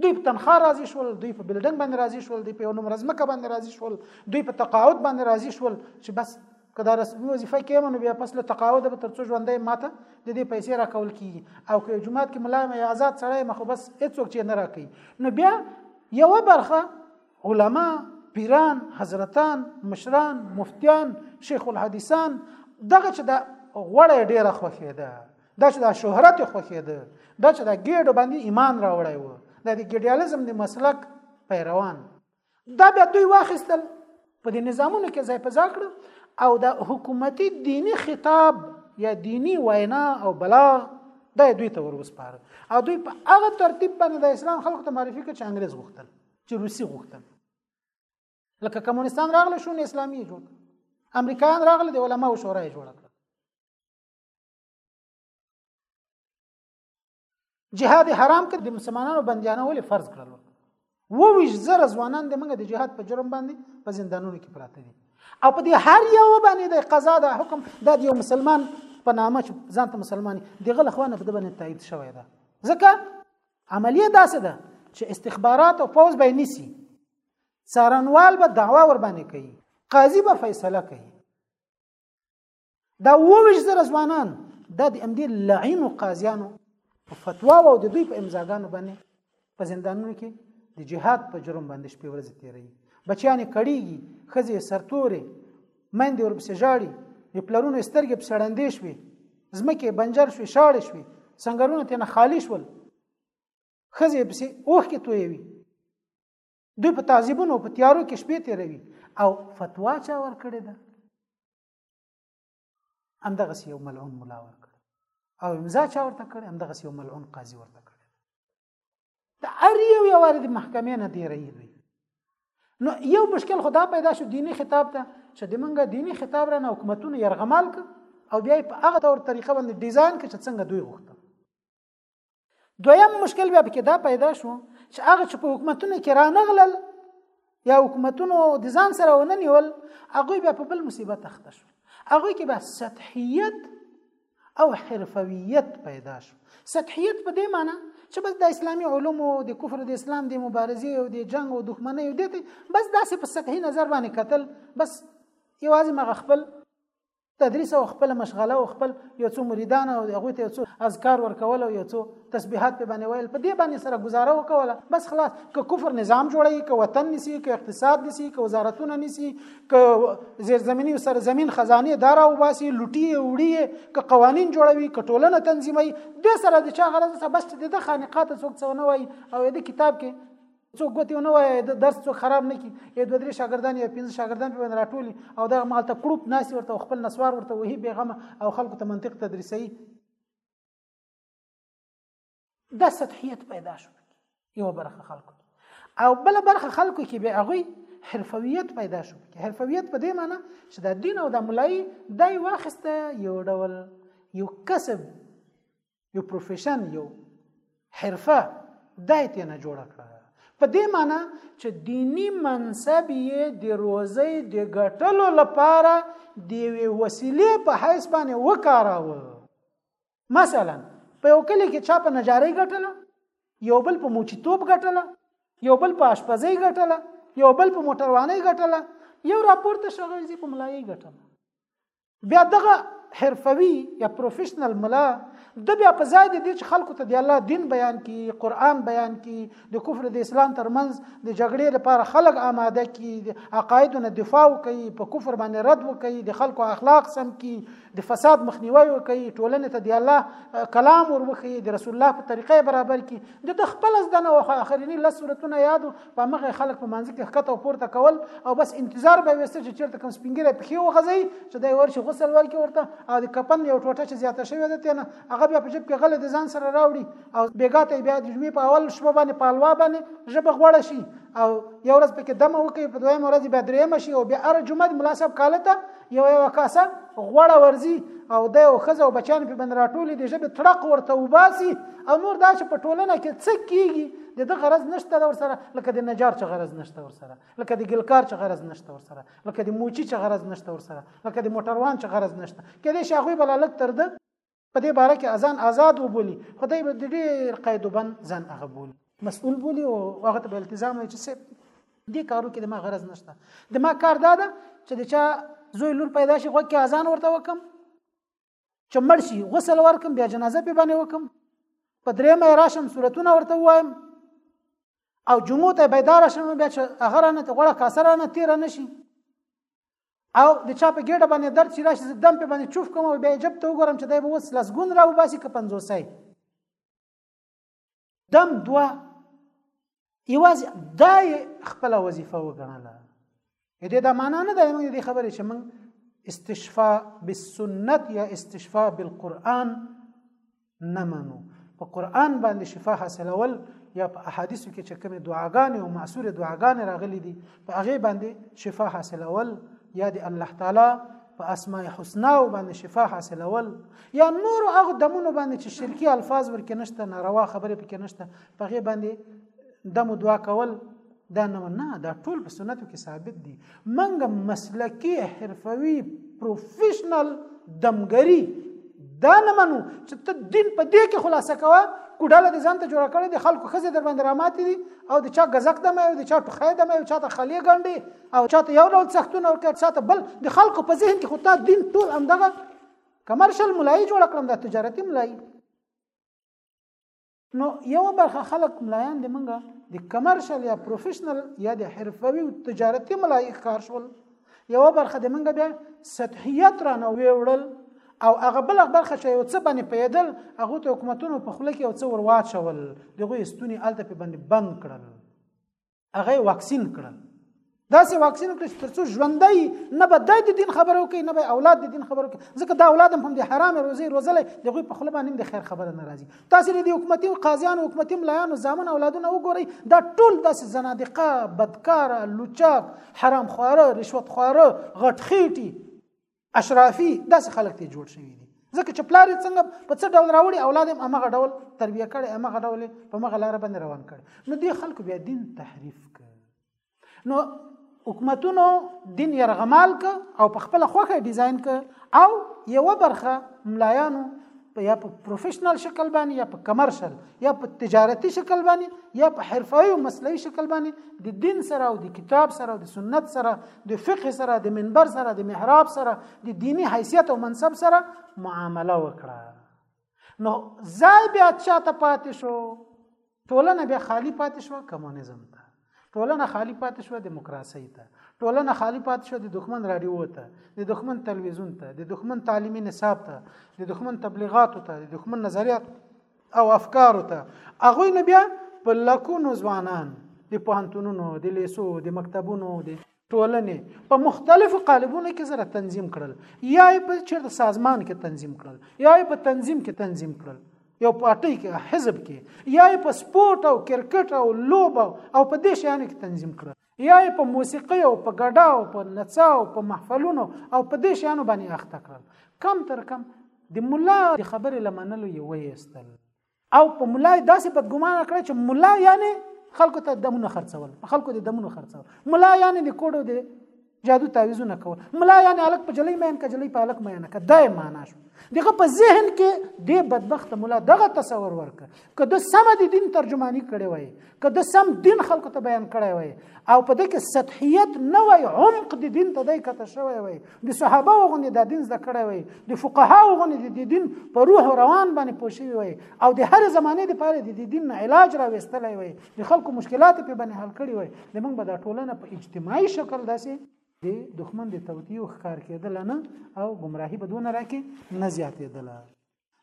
دوی په تنخوا راضي شول دوی په بلډنګ باندې راضي شول دوی په نوم رزمکه باندې راضي شول دوی په تقاعد باندې راضي شول چې بس که دا رسمي وظیفه کې منو بیا پس له تقاعد به ترڅو ژوندې ماته د دې پیسې راکول کیږي او که جمعات کې ملایم یا آزاد سړی مخ بس هیڅوک چې نه راکې نو بیا یو برخه علما پیران حضرتان مشران مفتیان شیخ الحدیثان دغه چې دا غوړې ډیره خوخې ده دا چې دا شهرت خوخې ده دا چې دا ګډ باندې ایمان راوړی و دا د ګډیالزم د مسلک پیروان دا بیا دوی واخیستل په دې نظامونو کې ځای په ځای کړ او د حکومتي دینی خطاب یا دینی وینا او بلاغ دا دوی ته وروسپار او دوی په هغه ترتیب باندې د اسلام خلکو ته معرفي کړ چې انګريز غوښتل چې روسي غوښتل لکه کمونستان راغله شو نه اسلامي جوړ امریکایان راغله د علماو شورا جوړ کړ جهاد حرام کړ د مسلمانانو بندیانه ولې فرض کړل وو ویش زره ځوانان د موږ د جهاد په جرم باندې په زندانونو کې پراته دي او په دې هر یو باندې د قضا د حکم د یو مسلمان په نامه چې ځان ته مسلمان دی غل خوانه په دبنه تایید شوی ده ځکه عملیه داسې ده چې استخبارات او پوز به نیسی څارنوال به دعوا ور باندې کوي قاضي به فیصله کوي دا وویش زره ځوانان دا د امدې لعین او قاضیانو په فتوا او د دوی په امضاګانو باندې په زندانونو کې د جهاد په جرم باندې شپې ورځې تیري بچیان کړيږي خزه سرتوري مند ور پسې جاړي د پلرونو سترګې په سړندې شوي زمکه بنجر شوي شاړې شوي سنگرونه تنه خالی شول خزه پسې اوخ کې تويوي دوی په تعذيبونو په تیارو کې شپې تیروي او فتوا چا ور کړې ده همدغه یو ملعون ملا ورکړ او امضا چا ورته کړ همدغه یو ملعون قاضي ورته کړ دا ار یو یو د محکمې نه دی رہی دی نو یو مشکل خدا پیدا شو دینی خطاب ته چې د منګه دینی خطاب را نه حکومتونه يرغمال ک او بیا په هغه تور طریقه باندې ډیزاین ک چې څنګه دوی غوښتل دویم مشکل بیا پکې دا پیدا شو چې هغه چې په حکومتونو کې رانغلل یا حکومتونو د ځان سره ونه نیول هغه بیا په بل مصیبت اخته شو هغه کې بیا سطحیت او حرفویت پیدا شو سطحیت په دې معنی چې بس د اسلامي علومو د کفر د اسلام د مبارزې او د جنگ او دښمنۍ او دته بس داسې په سطحي نظر باندې کتل بس یوازې مغه خپل تدریس او خپل مشغله او خپل یو څو مریدان او هغه ته یو څو اذکار ورکول او یو څو تسبیحات په باندې ویل په دې باندې سره گزاره وکوله بس خلاص که کفر نظام جوړی که وطن نسی که اقتصاد نسی که وزارتونه نسی که زیرزمینی او سرزمین خزانه دارا او باسی لوټي وړي که قوانین جوړوي که ټولنه تنظیمي د سره د چا غرض سره بس د خانقات څوک څو نه وای او د کتاب کې څوک ګوتې نه وایي د درس څوک خراب نه کی یې دوه درې شاګردان یا پنځه شاګردان په باندې راټولي او دغه مال ته کړوپ ناس ورته خپل نسوار ورته وهي بیغمه او خلکو ته منطق تدریسي دا سطحیت پیدا شو یو برخه خلکو او بل برخه خلکو کې به هغه حرفویت پیدا شو حرفویت په دې معنی چې د دین او د ملای دای واخسته یو ډول یو کسب یو پروفیشن یو حرفه دای ته نه جوړ کړه په دې معنی چې دینی منصب یې د روزي د ګټلو لپاره د یوې وسیلې په حیث باندې وکاراوه مثلا په یو کلی کې چا په نجاری ګټله یو بل په موچیتوب ګټله یو بل په آشپزۍ ګټله یو بل په موټروانۍ ګټله یو راپورته شغلځي په ملایي ګټله بیا دغه حرفوي یا پروفیشنل ملا د بیا په ځای د دې چې خلکو ته د الله دین بیان کی قران بیان کی د کفر د اسلام ترمنځ د جګړې لپاره خلک آماده کی د عقایدونو دفاع کوي په کفر باندې رد وکړي د خلکو اخلاق سم کی د فساد مخنیوي وکړي ټولنې ته د الله کلام وروخي د رسول الله په طریقې برابر کی د خپل ځدنه او اخرینی لس سورتونه یادو په مخه خلک په منځ کې ښکته او پورته کول او بس انتظار به وسته چې چیرته کوم سپینګره پخې وغځي چې دا ورشي غسل ورکې ورته او د کپن یو ټوټه چې زیاته شوې ده تنه هغه بیا په جب کې غل د ځان سره راوړي او بیګا ته بیا د جمعې په اول شپه باندې پالوا باندې ژبه غوړه شي او یو ورځ پکې دمه وکړي په دویم ورځ بیا درېمه شي او بیا ار جمعه ملا صاحب کاله ته یو یو کاسه غوړه ورزي او د یو خزه او بچیان په بن راټولې د ژبې تړق ورته وباسي او نور دا چې په ټولنه کې څه کیږي د د غرض نشته ور سره لکه د نجار چې غرض نشته ور سره لکه د ګلکار چې غرض نشته ور سره لکه د موچی چې غرض نشته ور سره لکه د موټروان چې غرض نشته کله شي هغه بل لک تر د په دې باره کې اذان آزاد وبولي خدای به ډېر قید وبند ځان هغه بولي مسؤل بولي او هغه ته به التزام وي چې څه دې کارو کې د ما غرض نشته د ما کار دا ده چې د چا زوی لور پیدا شي غوږ کې اذان ورته وکم چې مړ شي غسل ورکم بیا جنازه په باندې وکم په درې مې راشم صورتونه ورته وایم او جمعو ته بیدار شم بیا چې هغه رانه ته غوړه کاسه رانه تیر نه شي او د چا په ګډه باندې درد چې راشي دم په باندې چوف کوم او بیا جب ته وګورم چې دای به وس لسګون را وباسي که پنځوسای دم دوا یوازې دا خپل وظیفه وګڼله دې دا معنا نه ده موږ دې خبرې چې موږ استشفاء بالسنت یا استشفاء بالقرآن نه منو په قران باندې شفا حاصلول یا په احادیثو کې چې کومې دعاګانې او معصور دعاګانې راغلي دي په هغه باندې شفا حاصلول یا د الله تعالی په اسماء الحسنا باندې شفا حاصلول یا نور هغه دمونو باندې چې شرکی الفاظ ورکې نشته ناروا خبرې پکې نشته په غي باندې دم دعا کول دا نو نه دا ټول په سنتو کې ثابت دي منګه مسلکی حرفوي پروفیشنل دمګری دا نه منو چې ته دین په دې کې خلاصه کوه کوډاله د ځان ته جوړ کړی د خلکو خزه در باندې راماتې دي او د چا غزک دم او د چا ټخه دم او چا ته خلی غنډي او چا ته یو ډول سختونه او چا ته بل د خلکو په ذهن کې خو تا دین ټول همدغه کمرشل ملای جوړ کړم د تجارتي ملای نو یو برخه خلک ملایان د منګه د کمرشل یا پروفیشنل یا د حرفوي او تجارتي ملایي کار شول یو برخه د منګه بیا سطحیت را نه ویوړل او هغه بل برخه چې یو څه باندې پیدل هغه ته حکومتونو په خله کې یو څه ورواچول دغه استونی الته په باندې بند کړل هغه واکسین کړل داسې واکسین کړی چې ترڅو ژوندۍ نه به دای د دین خبرو کوي نه به اولاد د دین خبرو کوي ځکه دا اولاد هم د حرام روزي روزلې د غوي په خله باندې د خیر خبره ناراضي تاسو د حکومتي او قاضیانو حکومتي ملایانو زامن اولادونه وګورئ دا ټول داسې زنادقه بدکار لوچاک حرام خواره رشوت خواره غټخېټي اشرافي داسې خلک ته جوړ شوي دي ځکه چې پلار څنګه په څه ډول راوړي اولاد هم هغه ډول تربیه کړي هغه ډول په مغه لار باندې روان کړي نو دې خلک بیا دین تحریف کړي نو حکومتونو دین يرغمال ک او په خپل خوخه ډیزاین ک او یو برخه ملایانو یا په پروفیشنل شکل باندې یا په کمرشل یا په تجارتي شکل باندې یا په حرفوي او مسلوي شکل باندې د دین سره او د کتاب سره او د سنت سره د فقه سره د منبر سره د محراب سره د دینی حیثیت او منصب سره معامله وکړه نو ځای بیا چاته پاتې شو ټولنه بیا خالی پاتې شو کمونیزم ته ټولنه خالی پاتې شو دیموکراسي ته ټولنه خالی پاتې شو د دښمن رادیو ته د دښمن تلویزیون ته د دښمن تعلیمي نصاب ته د دښمن تبلیغات ته د دښمن نظریات او افکار ته هغه نه بیا په لکونو ځوانان د پوهنتونونو د لیسو د مکتبونو د ټولنې په مختلفو قالبونو کې سره تنظیم کړل یا په چیرته سازمان کې تنظیم کړل یا په تنظیم کې تنظیم کړل یو پارټي کې حزب کې یا په سپورت او کرکټ او لوبه او په دې شیانو کې تنظیم کړل یا په موسیقي او په ګډا او په نڅا او په محفلونو او په دې شیانو باندې اخته کړل کم تر کم د مولا د خبرې لمنلو یو ویستل او په ملا داسې بدګمانه کړه چې ملا یعنی خلکو ته دمونه خرڅول په خلکو د دمونه خرڅول ملا یعنی د کوډو د جادو تعویزونه کول ملا یعنی الک په جلی مین ک جلی په الک مین ک دای معنا شو دغه په ذهن کې د بدبخت ملا دغه تصور ورک که د سم د دین ترجمانی کړي وای که د سم دین خلکو ته بیان کړی وای او په دې کې سطحیت نه وای عمق د دین ته دی کته شوی وای د صحابه وغوندې د دین زده کړی وای د فقها وغوندې د دین په روح او روان باندې پوښي وای او د هر زمانه د پاره د دین علاج را وستلای وای د خلکو مشکلات په باندې حل کړی وای د موږ به د ټولنه په اجتماعي شکل داسې د دښمن د توتیو ښکار کېدل نه او گمراهي بدون راکې نه زیاتېدله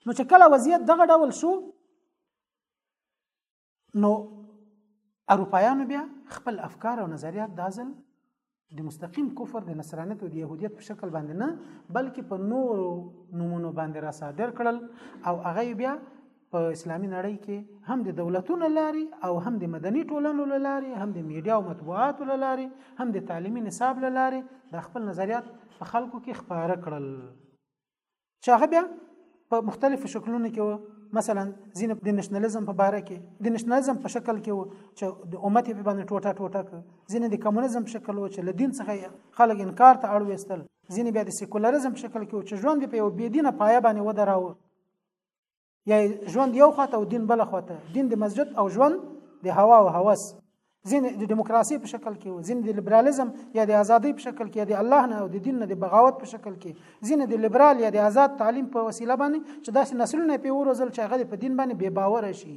نو چې کله وضعیت دغه ډول شو نو اروپایانو بیا خپل افکار او نظریات د ازل د مستقیم کفر د نصرانیت او د يهودیت په شکل باندې نه بلکې په نورو نمونو باندې را صادر کړل او هغه بیا په اسلامي نړۍ کې هم د دولتونو لاري او هم د مدني ټولنو لاري هم د میډیا او مطبوعاتو لاري هم د تعلیمي نصاب لاري د خپل نظریات په خلکو کې خپاره کړل چې هغه بیا په مختلفو شکلونو کې و مثلا ځینې د نشنلیزم په باره کې د نشنلیزم په شکل کې و چې د امت په باندې ټوټه ټوټه کړ ځینې د کمونیزم په شکل و چې له دین څخه خلک انکار ته اړ وستل ځینې بیا د سیکولریزم په شکل کې و چې ژوند په یو بې دینه پایه باندې ودراوه یا ژوند یو خواته او دین بل خواته دین د مسجد او ژوند د هوا او هوس ځین د دیموکراسي په شکل کې ځین د لیبرالیزم یا د ازادۍ په شکل کې یا د الله نه او د دین نه د بغاوت په شکل کې ځین د لیبرال یا د آزاد تعلیم په وسیله باندې چې داسې نسلونه په وروزل چې هغه په دین باندې بې باور شي